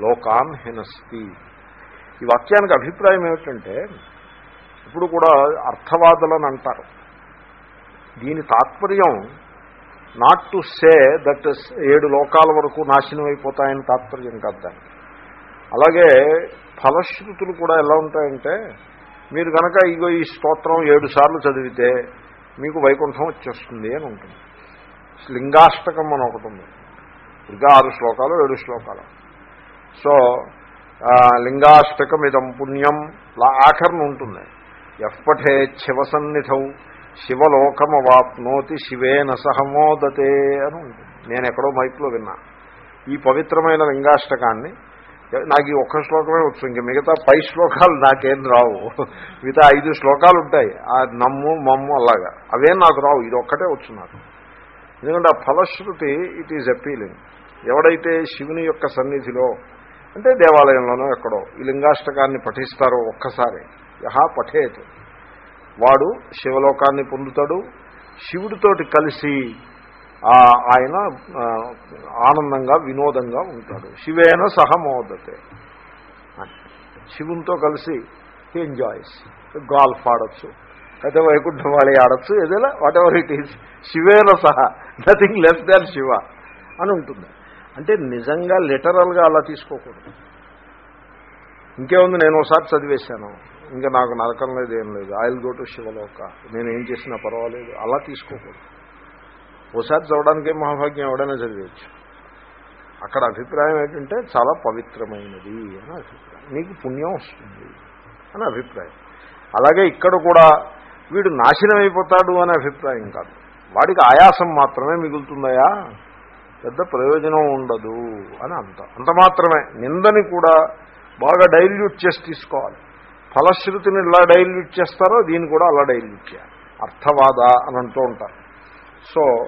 లోకాన్ హినస్తి. ఈ వాక్యానికి అభిప్రాయం ఏమిటంటే ఇప్పుడు కూడా అర్థవాదులని అంటారు. దీని తాత్పర్యం నాట్ టు సే దట్ ఏడు లోకాల వరకు నాశనం అయిపోతాయని తాత్పర్యం కాదు దానికి అలాగే ఫలశ్రుతులు కూడా ఎలా ఉంటాయంటే మీరు కనుక ఇగో ఈ స్తోత్రం ఏడు సార్లు చదివితే మీకు వైకుంఠం వచ్చేస్తుంది అని ఉంటుంది. లింగాష్టకం అని ఒకటి ఉంది. ఇంకా ఆరు శ్లోకాలు ఏడు శ్లోకాలు. సో లింగాష్టకం ఇదం పుణ్యం ఆఖరణ ఉంటుంది. ఎప్పటే శివసన్నిధౌ శివలోకమవాప్నోతి శివేన సహమోదతే అని ఉంటుంది నేను ఎక్కడో మైక్లో విన్నా. ఈ పవిత్రమైన లింగాష్టకాన్ని నాకు ఈ ఒక్క శ్లోకమే వచ్చు. ఇంక మిగతా పై శ్లోకాలు నాకేం రావు. మిగతా ఐదు శ్లోకాలు ఉంటాయి ఆ నమ్ము మమ్ము అలాగా. అవేం నాకు రావు. ఇది ఒక్కటే వచ్చు నాకు. ఎందుకంటే ఆ ఫలశ్రుతి ఇట్ ఈజ్ అపీలింగ్ ఎవడైతే శివుని యొక్క సన్నిధిలో అంటే దేవాలయంలోనో ఎక్కడో ఈ లింగాష్టకాన్ని పఠిస్తారో ఒక్కసారి యహా పఠేత్. వాడు శివలోకాన్ని పొందుతాడు. శివుడితోటి కలిసి ఆయన ఆనందంగా వినోదంగా ఉంటాడు. శివేన సహమోదతే శివునితో కలిసి ఎంజాయ్స్ గాల్ఫ్ ఆడచ్చు. అయితే వైకుంఠం వాళ్ళే ఆడచ్చు. ఏదైనా వాట్ ఎవర్ ఇట్ ఈస్ శివేన సహా. నథింగ్ లెస్ దాన్ శివ అని ఉంటుంది. అంటే నిజంగా లిటరల్గా అలా తీసుకోకూడదు. ఇంకేముంది? నేను ఒకసారి చదివేశాను. ఇంకా నాకు నరకం లేదు ఏం లేదు. ఆయిల్ గో టు శివలోక నేను ఏం చేసినా పర్వాలేదు. అలా తీసుకోకూడదు. ఓసారి చదవడానికి మహాభాగ్యం ఎవడైనా చదివచ్చు అక్కడ అభిప్రాయం ఏంటంటే చాలా పవిత్రమైనది అని అభిప్రాయం. నీకు పుణ్యం వస్తుంది అని అభిప్రాయం. అలాగే ఇక్కడ కూడా వీడు నాశనం అయిపోతాడు అనే అభిప్రాయం కాదు. వాడికి ఆయాసం మాత్రమే మిగులుతుందయా? పెద్ద ప్రయోజనం ఉండదు అని అంత. అంత మాత్రమే. నిందని కూడా బాగా డైల్యూట్ చేసి తీసుకోవాలి. ఫలశ్రుతిని ఇలా డైల్యూట్ చేస్తారో దీన్ని కూడా అలా డైల్యూట్ చేయాలి. అర్థవాద అని అంటూ ఉంటారు. సో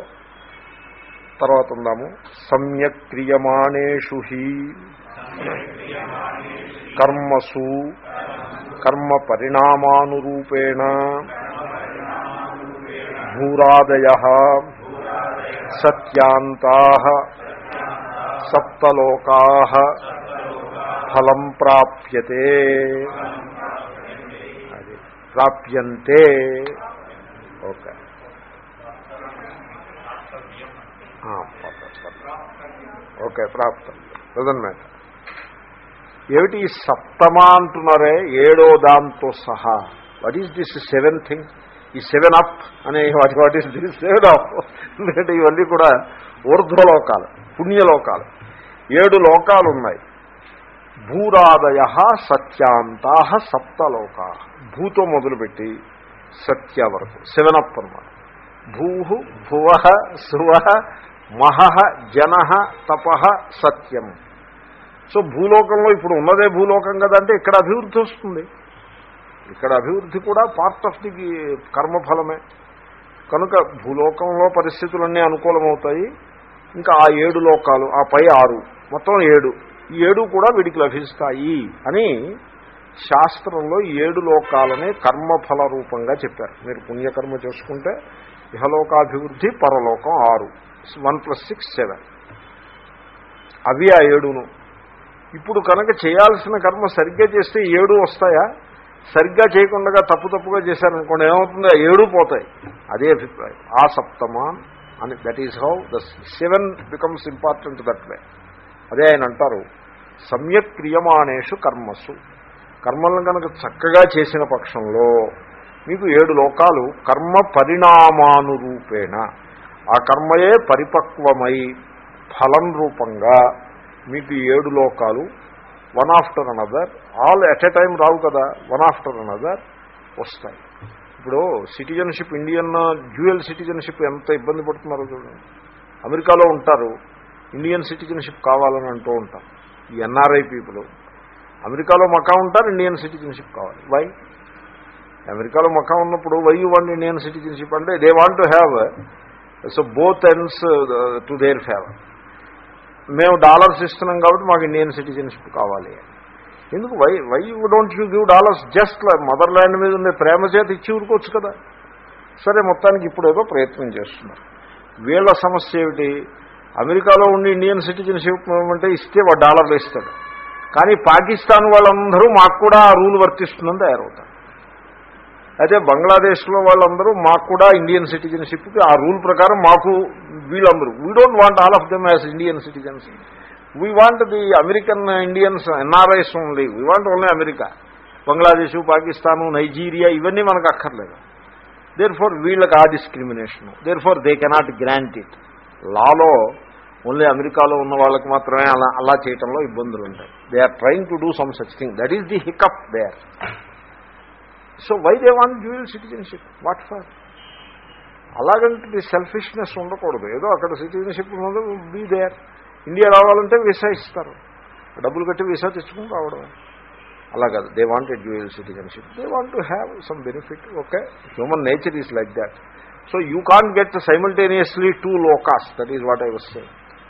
తర్వాత ఉందాము. సమ్యక్ క్రియమాణేషు హి. కర్మసు. కర్మ పరిణామానురూపేణ. భూరాదయ. సత్యాంతా. సప్తలోకా. ఫలం ప్రాప్యతే. ప్రాప్యంతే. ఓకే. ఓకే ప్రాప్తం. ప్రజెంట్ మ్యాటర్ ఏమిటి ఈ సప్తమా అంటున్నారే? ఏడో దాంతో సహా. What is this seven thing ఈ సెవెన్ అప్ అనే వాటి what is this seven up ఎందుకంటే ఇవన్నీ కూడా ఊర్ధ్వలోకాలు పుణ్యలోకాలు. ఏడు లోకాలు ఉన్నాయి భూరాదయ సత్యాంతా సప్తలోకా. భూతో మొదలుపెట్టి సత్య వరకు సెవెన్ అప్ అనమాట భూ భువ శువ మహ జన తప సత్యం. సో భూలోకంలో ఇప్పుడు ఉన్నదే భూలోకం కదంటే ఇక్కడ అభివృద్ధి వస్తుంది. ఇక్కడ అభివృద్ధి కూడా పార్ట్ ఆఫ్ ది కర్మఫలమే. కనుక భూలోకంలో పరిస్థితులన్నీ అనుకూలమవుతాయి. ఇంకా ఆ ఏడు లోకాలు ఆ పై ఆరు మొత్తం ఏడు. ఈ ఏడు కూడా వీడికి లభిస్తాయి అని శాస్త్రంలో ఏడు లోకాలని కర్మఫల రూపంగా చెప్పారు. మీరు పుణ్యకర్మ చేసుకుంటే ఇహలోకాభివృద్ధి పరలోకం ఆరు. One plus six seven. అవి ఆ ఏడును. ఇప్పుడు కనుక చేయాల్సిన కర్మ సరిగ్గా చేస్తే ఏడు వస్తాయా? సరిగ్గా చేయకుండా తప్పు తప్పుగా చేశారనుకోండి ఏమవుతుంది? ఆ ఏడు పోతాయి. అదే అభిప్రాయం. ఆ సప్తమాన్ అని that is how the seven becomes important that way అదే ఆయన అంటారు సమ్యక్ క్రియమాణేషు కర్మసు. కర్మలను కనుక చక్కగా చేసిన పక్షంలో మీకు ఏడు లోకాలు కర్మ పరిణామానురూపేణ. ఆ కర్మయే పరిపక్వమై ఫలం రూపంగా మీకు ఏడు లోకాలు one after another all at a time రావు కదా వన్ ఆఫ్టర్ అనదర్ వస్తాయి. ఇప్పుడు సిటిజన్షిప్ ఇండియన్ డ్యూయల్ సిటిజన్షిప్ ఎంత ఇబ్బంది పడుతున్నారో చూడండి. అమెరికాలో ఉంటారు ఇండియన్ సిటిజన్షిప్ కావాలని అంటూ ఉంటారు. ఈ ఎన్ఆర్ఐ పీపుల్ అమెరికాలో మకా ఉంటారు ఇండియన్ సిటిజన్షిప్ కావాలి. వై అమెరికాలో మకా ఉన్నప్పుడు why you want Indian citizenship అంటే they want to have so both ends to their favour మేము డాలర్స్ ఇస్తున్నాం కాబట్టి మాకు ఇండియన్ సిటిజన్షిప్ కావాలి ఎందుకు? Why why you don't you give dollars just mother land మీద ఉండే ప్రేమ చేత ఇచ్చి ఊరుకోవచ్చు కదా? సరే మొత్తానికి ఇప్పుడు ఏదో ప్రయత్నం చేస్తున్నారు. వీళ్ళ సమస్య ఏమిటి? అమెరికాలో ఉండి ఇండియన్ సిటిజన్షిప్ అంటే ఇస్తే వాడు డాలర్లు ఇస్తాడు కానీ పాకిస్తాన్ వాళ్ళందరూ మాకు కూడా ఆ రూల్ వర్తిస్తుందని తయారవుతారు. అయితే బంగ్లాదేశ్లో వాళ్ళందరూ మాకు కూడా ఇండియన్ సిటిజన్షిప్కి ఆ రూల్ ప్రకారం మాకు వీళ్ళందరూ. We don't want all of them as Indian citizens we want the American Indians NRIs only we want only America Bangladesh Pakistan Nigeria ఇవన్నీ మనకు అక్కర్లేదు. దేర్ ఫార్ వీళ్ళకి ఆ discrimination therefore they cannot grant it Lalo only అమెరికాలో ఉన్న వాళ్ళకి మాత్రమే అలా అలా చేయటంలో ఇబ్బందులు ఉంటాయి. They are trying to do some such thing that is the hiccup there so why they want dual citizenship what for అలాగంటే సెల్ఫిష్నెస్ ఉండకూడదు. ఏదో అక్కడ సిటిజన్షిప్ ముందు బీ దేర్ ఇండియా రావాలంటే వీసా ఇస్తారు. డబ్బులు కట్టి వీసా తెచ్చుకుని రావడం అలా కాదు. They want dual citizenship they want to have some benefit okay human nature is like that so you can't get simultaneously two lokas that is what I was say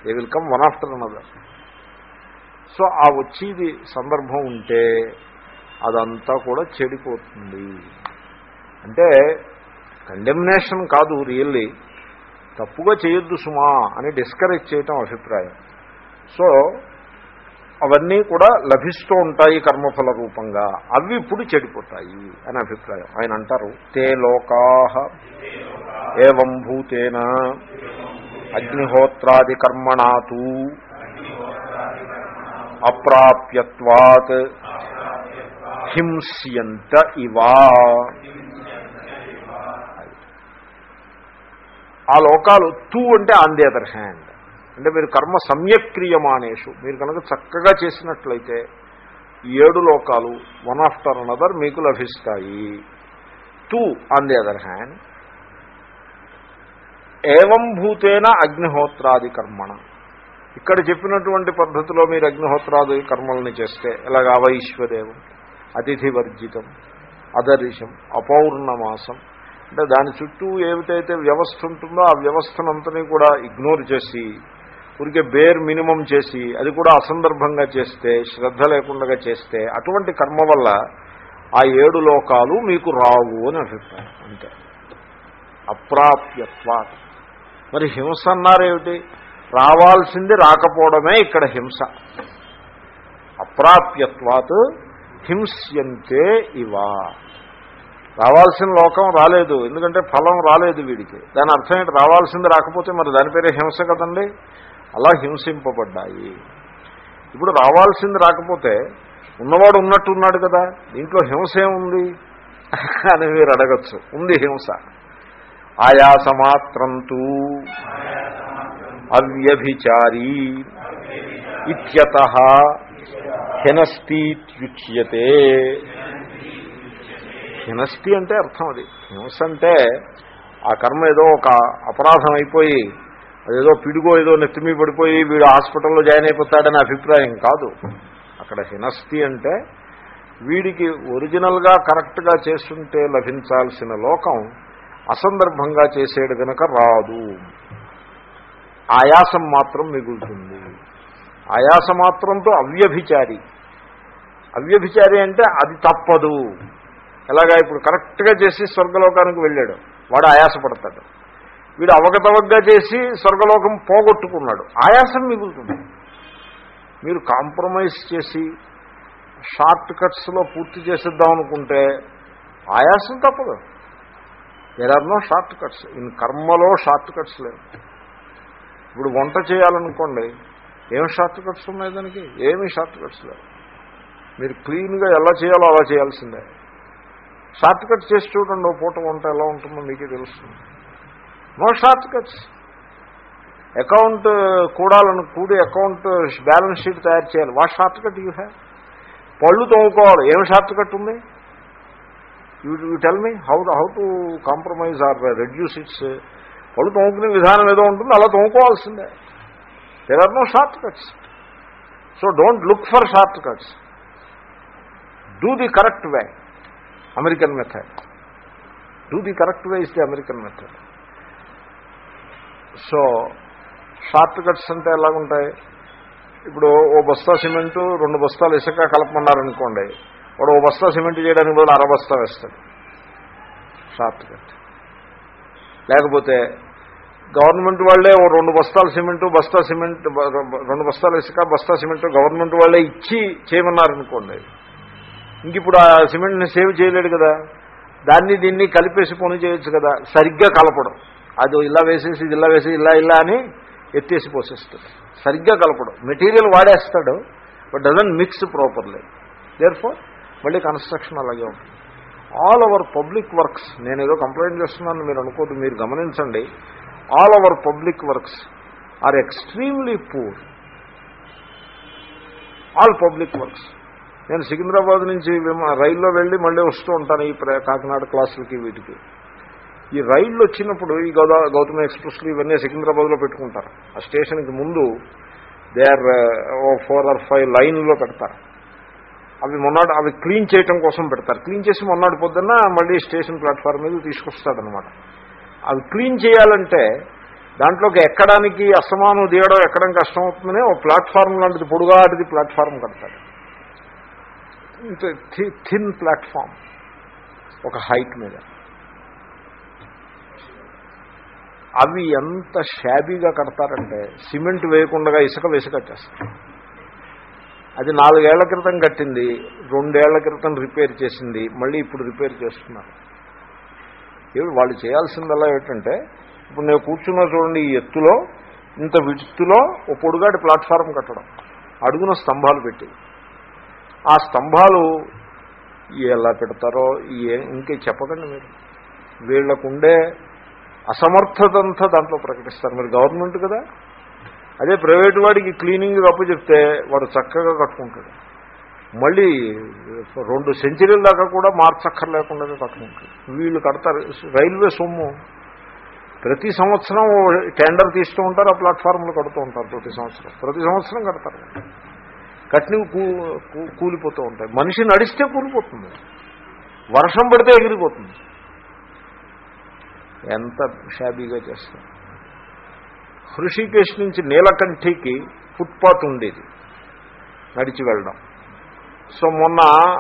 they will come one after another so ఆ వచ్చేది సందర్భం ఉంటే అదంతా కూడా చెడిపోతుంది. అంటే condemnation కాదు really తప్పుగా చేయొద్దు సుమా అని డిస్కరేజ్ చేయటం అభిప్రాయం. సో అవన్నీ కూడా లభిస్తూ ఉంటాయి కర్మఫల రూపంగా. అవి ఇప్పుడు చెడిపోతాయి అని అభిప్రాయం. ఆయన అంటారు తే లోకా ఏం భూతేన అగ్నిహోత్రాది కర్మణాతు అప్రాప్యత్వాత్ హింస్యంత ఇవా. ఆ లోకాలు తూ అంటే ఆన్ ది అదర్ హ్యాండ్ అంటే మీరు కర్మ సమ్యక్రియమానేషు. మీరు కనుక చక్కగా చేసినట్లయితే ఏడు లోకాలు వన్ ఆఫ్టర్ అనదర్ మీకు లభిస్తాయి. తూ ఆన్ ది అదర్ హ్యాండ్ ఏవం భూతేన అగ్నిహోత్రాది కర్మణ. ఇక్కడ చెప్పినటువంటి పద్ధతిలో మీరు అగ్నిహోత్రాది కర్మల్ని చేస్తే ఇలాగ అవైశ్వదేవం అతిథి వర్జితం అదర్శం అపౌర్ణమాసం అంటే దాని చుట్టూ ఏమిటైతే వ్యవస్థ ఉంటుందో ఆ వ్యవస్థనంతని కూడా ఇగ్నోర్ చేసి ఊరికే బేర్ మినిమం చేసి అది కూడా అసందర్భంగా చేస్తే శ్రద్ధ లేకుండా చేస్తే అటువంటి కర్మ వల్ల ఆ ఏడు లోకాలు మీకు రావు అని అభిప్రాయం. అంతే. అప్రాప్యత్వా మరి హింస అన్నారేమిటి? రావాల్సింది రాకపోవడమే ఇక్కడ హింస. అప్రాప్యత్వాత్ హింస్యంతే ఇవా. రావాల్సిన లోకం రాలేదు ఎందుకంటే ఫలం రాలేదు వీడికి. దాని అర్థం ఏంటి? రావాల్సింది రాకపోతే మరి దాని పేరే హింస కదండి? అలా హింసింపబడ్డాయి. ఇప్పుడు రావాల్సింది రాకపోతే ఉన్నవాడు ఉన్నట్టు ఉన్నాడు కదా దీంట్లో హింస ఏముంది? అని మీరు అడగచ్చు. ఉంది హింస. ఆయాసమాత్రంతూ అవ్యభిచారీ ఇత్యత హినస్తీత్యుచ్యతే హినస్తి అంటే అర్థం అది. హింస అంటే ఆ కర్మ ఏదో ఒక అపరాధం అయిపోయి అదేదో పిడుగో ఏదో నెత్తిమీ పడిపోయి వీడు హాస్పిటల్లో జాయిన్ అయిపోతాడనే అభిప్రాయం కాదు. అక్కడ హినస్తి అంటే వీడికి ఒరిజినల్గా కరెక్ట్గా చేస్తుంటే లభించాల్సిన లోకం అసందర్భంగా చేసేడు గనక రాదు. ఆయాసం మాత్రం మిగులుతుంది. ఆయాస మాత్రంతో అవ్యభిచారి. అవ్యభిచారి అంటే అది తప్పదు. ఎలాగా ఇప్పుడు కరెక్ట్గా చేసి స్వర్గలోకానికి వెళ్ళాడు. వాడు ఆయాసపడతాడు. వీడు అవగతవగ్గా చేసి స్వర్గలోకం పోగొట్టుకున్నాడు. ఆయాసం మిగులుతుంది. మీరు కాంప్రమైజ్ చేసి షార్ట్ కట్స్లో పూర్తి చేసేద్దాం అనుకుంటే ఆయాసం తప్పదు. There are no short cuts in కర్మలో షార్ట్ కట్స్ లేవు. ఇప్పుడు వంట చేయాలనుకోండి ఏం షార్ట్ కట్స్ ఉన్నాయి దానికి? ఏమీ షార్ట్ కట్స్ లేవు. మీరు క్లీన్గా ఎలా చేయాలో అలా చేయాల్సిందే. షార్ట్ కట్ చేసి చూడండి ఓ పూట వంట ఎలా ఉంటుందో మీకే తెలుస్తుంది. నో షార్ట్ కట్స్ అకౌంట్ కూడాలను కూడి అకౌంట్ బ్యాలెన్స్ షీట్ తయారు చేయాలి. What short cut you have పళ్ళు తోముకోవాలి. ఏం షార్ట్ కట్ ఉంది? You you tell me how how to compromise or reduce it's పళ్ళు తోముకునే విధానం ఏదో ఉంటుంది అలా తోముకోవాల్సిందే. There are no short cuts so don't look for short cuts do the correct way American method do the correct way is the American method so short cuts అంటే ఎలాగుంటాయి? ఇప్పుడు ఓ బస్తా సిమెంటు రెండు బస్తాలు ఇసుక కలపమన్నారనుకోండి. వాడు ఓ బస్తా సిమెంట్ చేయడానికి బదులు అరబస్తా వేస్తాడు. షార్ట్ కట్ లేకపోతే గవర్నమెంట్ వాళ్ళే ఓ రెండు బస్తాలు సిమెంటు బస్తా సిమెంట్ రెండు బస్తాలు ఇసుక బస్తా సిమెంట్ గవర్నమెంట్ వాళ్ళే ఇచ్చి చేయమన్నారనుకోండి. ఇంక ఇప్పుడు ఆ సిమెంట్ని సేవ్ చేయలేడు కదా. దాన్ని దీన్ని కలిపేసి పని చేయొచ్చు కదా. సరిగ్గా కలపడం. అది ఇలా వేసేసి ఇది ఇలా వేసి ఇలా ఇలా అని ఎత్తేసి పోసేస్తాడు. సరిగ్గా కలపడం. Material వాడేస్తాడు but doesn't mix properly. Therefore మళ్ళీ కన్స్ట్రక్షన్ అలాగే ఆల్ ఓవర్ పబ్లిక్ వర్క్స్ నేను ఏదో కంప్లైంట్ చేస్తున్నాను మీరు అనుకోదు మీరు గమనించండి. All over public works are extremely poor all public works నేను సికింద్రాబాద్ నుంచి రైల్లో వెళ్ళి మళ్ళీ వస్తూ ఉంటాను ఈ కాకినాడ క్లాసులకి వీటికి. ఈ రైళ్ళు వచ్చినప్పుడు ఈ గౌదా గౌతమ ఎక్స్ప్రెస్లు ఇవన్నీ సికింద్రాబాద్లో పెట్టుకుంటారు. ఆ స్టేషన్కి ముందు దే ఆర్ ఓ ఫోర్ ఆర్ ఫైవ్ లైన్లో పెడతారు. అవి మొన్నటి అవి క్లీన్ చేయటం కోసం పెడతారు. క్లీన్ చేసి మొన్నటి పొద్దున్న మళ్ళీ స్టేషన్ ప్లాట్ఫామ్ మీద తీసుకొస్తాడనమాట అవి క్లీన్ చేయాలంటే దాంట్లోకి ఎక్కడానికి అస్తమానం దిగడం ఎక్కడం కష్టం అవుతుందని ఓ ప్లాట్ఫామ్ లాంటిది పొడుగాటిది ప్లాట్ఫామ్ కడతాడు థిన్ ప్లాట్ఫామ్ ఒక హైట్ మీద. అవి ఎంత షాబీగా కడతారంటే సిమెంట్ వేయకుండా ఇసుక వేసి అది నాలుగేళ్ళ క్రితం కట్టింది రెండేళ్ళ క్రితం రిపేర్ చేసింది మళ్ళీ ఇప్పుడు రిపేర్ చేస్తున్నారు. ఏమి వాళ్ళు చేయాల్సిందల్లా ఏంటంటే ఇప్పుడు నేను కూర్చున్నా చూడండి ఈ ఎత్తులో ఇంత విడుతులో ఓ పొడుగాటి ప్లాట్ఫారం కట్టడం అడుగున స్తంభాలు పెట్టి. ఆ స్తంభాలు ఎలా పెడతారో ఏ ఇంకే చెప్పకండి మీరు. వీళ్ళకుండే అసమర్థతంతా దాంట్లో ప్రకటిస్తారు. మీరు గవర్నమెంట్ కదా? అదే ప్రైవేటు వాడికి క్లీనింగ్ అప్పు చెప్తే వాడు చక్కగా కట్టుకుంటాడు. మళ్ళీ రెండు సెంచరీల దాకా కూడా మార్చక్కర్లేకుండా కట్టుకుంటాడు. వీళ్ళు కడతారు. రైల్వే సొమ్ము. ప్రతి సంవత్సరం టెండర్ తీస్తూ ఉంటారు ఆ ప్లాట్ఫామ్లు కడుతూ ఉంటారు ప్రతి సంవత్సరం. ప్రతి సంవత్సరం కడతారు. కట్టినవి కూ కూ- కూలిపోతూ ఉంటాయి. మనిషి నడిస్తే కూలిపోతుంది. వర్షం పడితే ఎగిరిపోతుంది. ఎంత షాబీగా చేస్తారు. హృషికేశ్ నుంచి నీలకంఠికి ఫుట్పాత్ ఉండేది. నడిచి వెళ్ళడం. సో మొన్న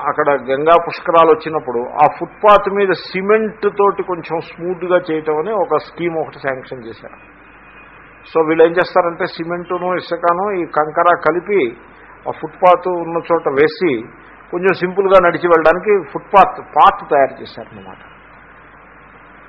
అక్కడ గంగా పుష్కరాలు వచ్చినప్పుడు ఆ ఫుట్పాత్ మీద సిమెంట్ తోటి కొంచెం స్మూత్గా చేయటం అని ఒక స్కీమ్ ఒకటి శాంక్షన్ చేశారు. సో వీళ్ళు ఏం చేస్తారంటే సిమెంటును ఇసుకను ఈ కంకర కలిపి ఆ ఫుట్పాత్ ఉన్న చోట వేసి కొంచెం సింపుల్గా నడిచి వెళ్ళడానికి ఫుట్పాత్ పాత్ తయారు చేశారనమాట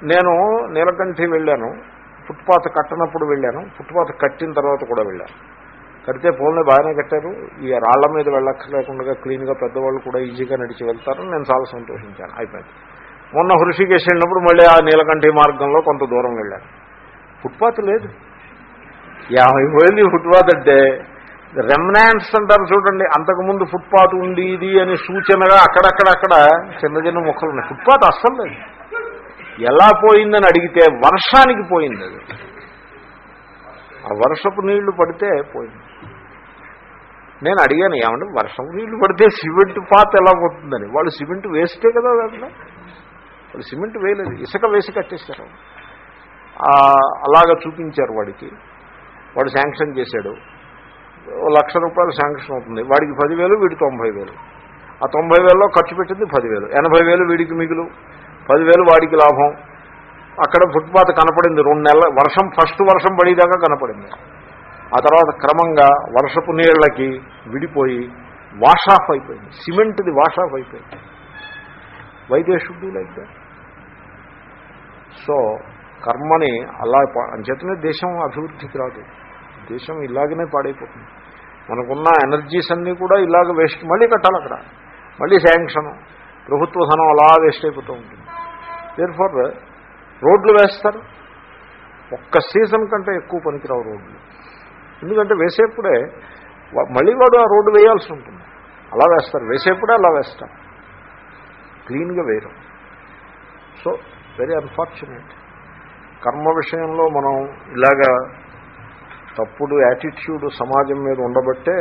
నేను నీలకంఠి వెళ్ళాను. ఫుట్పాత్ కట్టనప్పుడు వెళ్ళాను. ఫుట్పాత్ కట్టిన తర్వాత కూడా వెళ్ళాను. కడితే ఫోన్లో బాగానే కట్టారు. ఈ రాళ్ళ మీద వెళ్ళక్కర్లేకుండా క్లీన్గా పెద్దవాళ్ళు కూడా ఈజీగా నడిచి వెళ్తారు. నేను చాలా సంతోషించాను. అయిపోయింది. మొన్న హృషికేశ్ వెళ్ళినప్పుడు మళ్ళీ ఆ నీలకంఠి మార్గంలో కొంత దూరం వెళ్ళాను. ఫుట్పాత్ లేదు. యాభై పోయింది ఫుట్పాత్ అంటే? రెమ్నాన్స్ అంటారు చూడండి. అంతకుముందు ఫుట్పాత్ ఉంది ఇది అని సూచనగా అక్కడక్కడక్కడ చిన్న చిన్న మొక్కలు ఉన్నాయి. ఫుట్పాత్ అస్సలు లేదు. ఎలా పోయిందని అడిగితే వర్షానికి పోయింది అది. ఆ వర్షపు నీళ్ళు పడితే పోయింది. నేను అడిగాను ఏమంటే వర్షం నీళ్ళు పడితే సిమెంట్ పాత ఎలా పోతుందని. వాళ్ళు సిమెంట్ వేస్తే కదా దాంట్లో. వాళ్ళు సిమెంట్ వేయలేదు ఇసుక వేసి కట్టేశారు. అలాగా చూపించారు వాడికి. వాడు శాంక్షన్ చేశాడు. ఓ లక్ష రూపాయలు శాంక్షన్ అవుతుంది. వాడికి పదివేలు వీడి తొంభై వేలు. ఆ తొంభై వేలలో ఖర్చు పెట్టింది పదివేలు. ఎనభై వేలు వీడికి మిగులు. పదివేలు వాడికి లాభం. అక్కడ ఫుట్పాత్ కనపడింది. రెండు నెలల వర్షం ఫస్ట్ వర్షం పడేదాకా కనపడింది. ఆ తర్వాత క్రమంగా వర్షపు నీళ్ళకి విడిపోయి వాష్ ఆఫ్ అయిపోయింది. సిమెంట్ది వాష్ ఆఫ్ అయిపోయింది. వైదేశుడు లైక్ దట్ సో కర్మని అలా పా- అంచేతనే దేశం అభివృద్ధికి రాదు. దేశం ఇలాగనే పాడైపోతుంది. మనకున్న ఎనర్జీస్ అన్నీ కూడా ఇలాగ వేస్ట్ మళ్ళీ కట్టాలి అక్కడ. మళ్ళీ శాంక్షన్. ప్రభుత్వ ధనం అలా వేస్ట్ అయిపోతూ ఉంటుంది. దేర్ ఫర్ రోడ్లు వేస్తారు. ఒక్క సీజన్ కంటే ఎక్కువ పనికిరావు రోడ్లు. ఎందుకంటే వేసేప్పుడే మళ్ళీ వాడు ఆ రోడ్డు వేయాల్సి ఉంటుంది. అలా వేస్తారు. వేసేప్పుడే అలా వేస్తారు. క్లీన్గా వేయరు. సో వెరీ అన్ఫార్చునేట్ కర్మ విషయంలో మనం ఇలాగా తప్పుడు యాటిట్యూడ్ సమాజం మీద ఉండబట్టే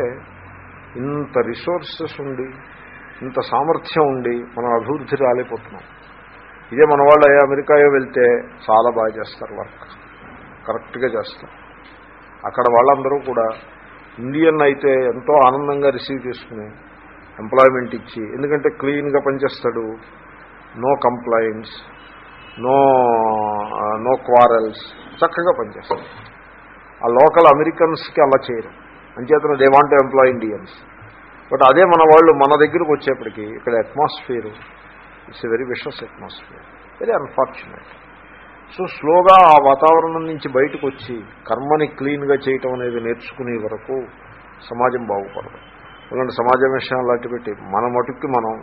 ఇంత రిసోర్సెస్ ఉండి ఇంత సామర్థ్యం ఉండి మనం అభివృద్ధి రాలేకపోతున్నాం. ఇదే మన వాళ్ళు అమెరికాయో వెళ్తే చాలా బాగా చేస్తారు వర్క్. కరెక్ట్గా చేస్తారు. అక్కడ వాళ్ళందరూ కూడా ఇండియన్ అయితే ఎంతో ఆనందంగా రిసీవ్ చేసుకుని ఎంప్లాయ్మెంట్ ఇచ్చి ఎందుకంటే క్లీన్గా పనిచేస్తాడు. No complaints no no quarrels చక్కగా పనిచేస్తాడు. ఆ లోకల్ అమెరికన్స్కి అలా చేయరు. అంచేతన they want employ Indians. But అదే మన వాళ్ళు మన దగ్గరకు వచ్చేప్పటికి ఇక్కడ atmosphere it's a very vicious atmosphere very unfortunate so స్లోగా ఆ వాతావరణం నుంచి బయటకు వచ్చి కర్మని క్లీన్గా చేయటం అనేది నేర్చుకునే వరకు సమాజం బాగుపడదు. అలాంటి సమాజం విషయం అలాంటి పెట్టి మన మటుక్కి మనం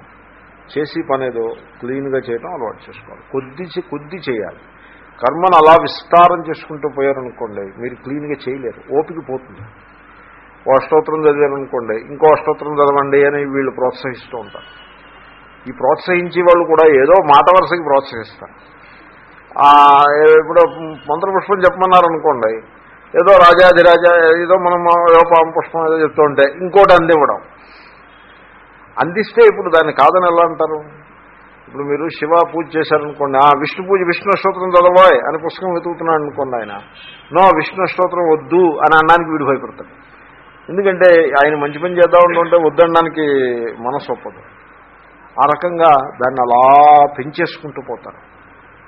చేసి పనేదో క్లీన్గా చేయటం అలవాటు చేసుకోవాలి. కొద్ది కొద్ది చేయాలి. కర్మను అలా విస్తారం చేసుకుంటూ పోయారనుకోండి మీరు క్లీన్గా చేయలేరు. ఓపిక పోతుంది. ఓ అష్టోత్తరం చదివారనుకోండి ఇంకో అష్టోత్తరం చదవండి అని వీళ్ళు ప్రోత్సహిస్తూ ఉంటారు. ఈ ప్రోత్సహించే వాళ్ళు కూడా ఏదో మాట వరుసకి ప్రోత్సహిస్తారు. ఇప్పుడు మంత్రపుష్పం చెప్పమన్నారనుకోండి ఏదో రాజాధిరాజా ఏదో మనం ఏదో పుష్పం ఏదో చెప్తూ ఉంటే ఇంకోటి అందివ్వడం. అందిస్తే ఇప్పుడు దాన్ని కాదని ఎలా అంటారు? ఇప్పుడు మీరు శివ పూజ చేశారనుకోండి ఆ విష్ణు పూజ విష్ణు స్తోత్రం చదవాయ్ అని పుస్తకం వెతుకుతున్నాడు అనుకోండి ఆయన. నో విష్ణు స్తోత్రం వద్దు అని అన్నానికి వీడు భయపడతాడు. ఎందుకంటే ఆయన మంచి పని చేద్దాం ఉంటే వద్దనడానికి మనసు ఒప్పదు. ఆ రకంగా దాన్ని అలా పెంచేసుకుంటూ పోతారు.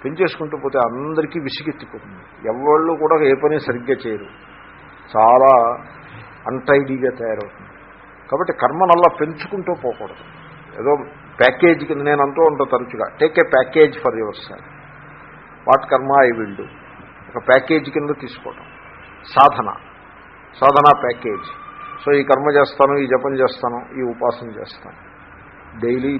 పెంచేసుకుంటూ పోతే అందరికీ విసిగెత్తిపోతుంది. ఎవళ్ళు కూడా ఏ పని సరిగ్గా చేయరు. చాలా అన్టైడీగా తయారవుతుంది. కాబట్టి కర్మను అలా పెంచుకుంటూ పోకూడదు. ఏదో ప్యాకేజ్ కింద నేను అంటూ ఉంటా తరచుగా take a package for your sir what karma I will do ఒక ప్యాకేజ్ కింద తీసుకోవడం సాధన. సాధన ప్యాకేజ్. సో ఈ కర్మ చేస్తాను ఈ జపం చేస్తాను ఈ ఉపాసన చేస్తాను. డైలీ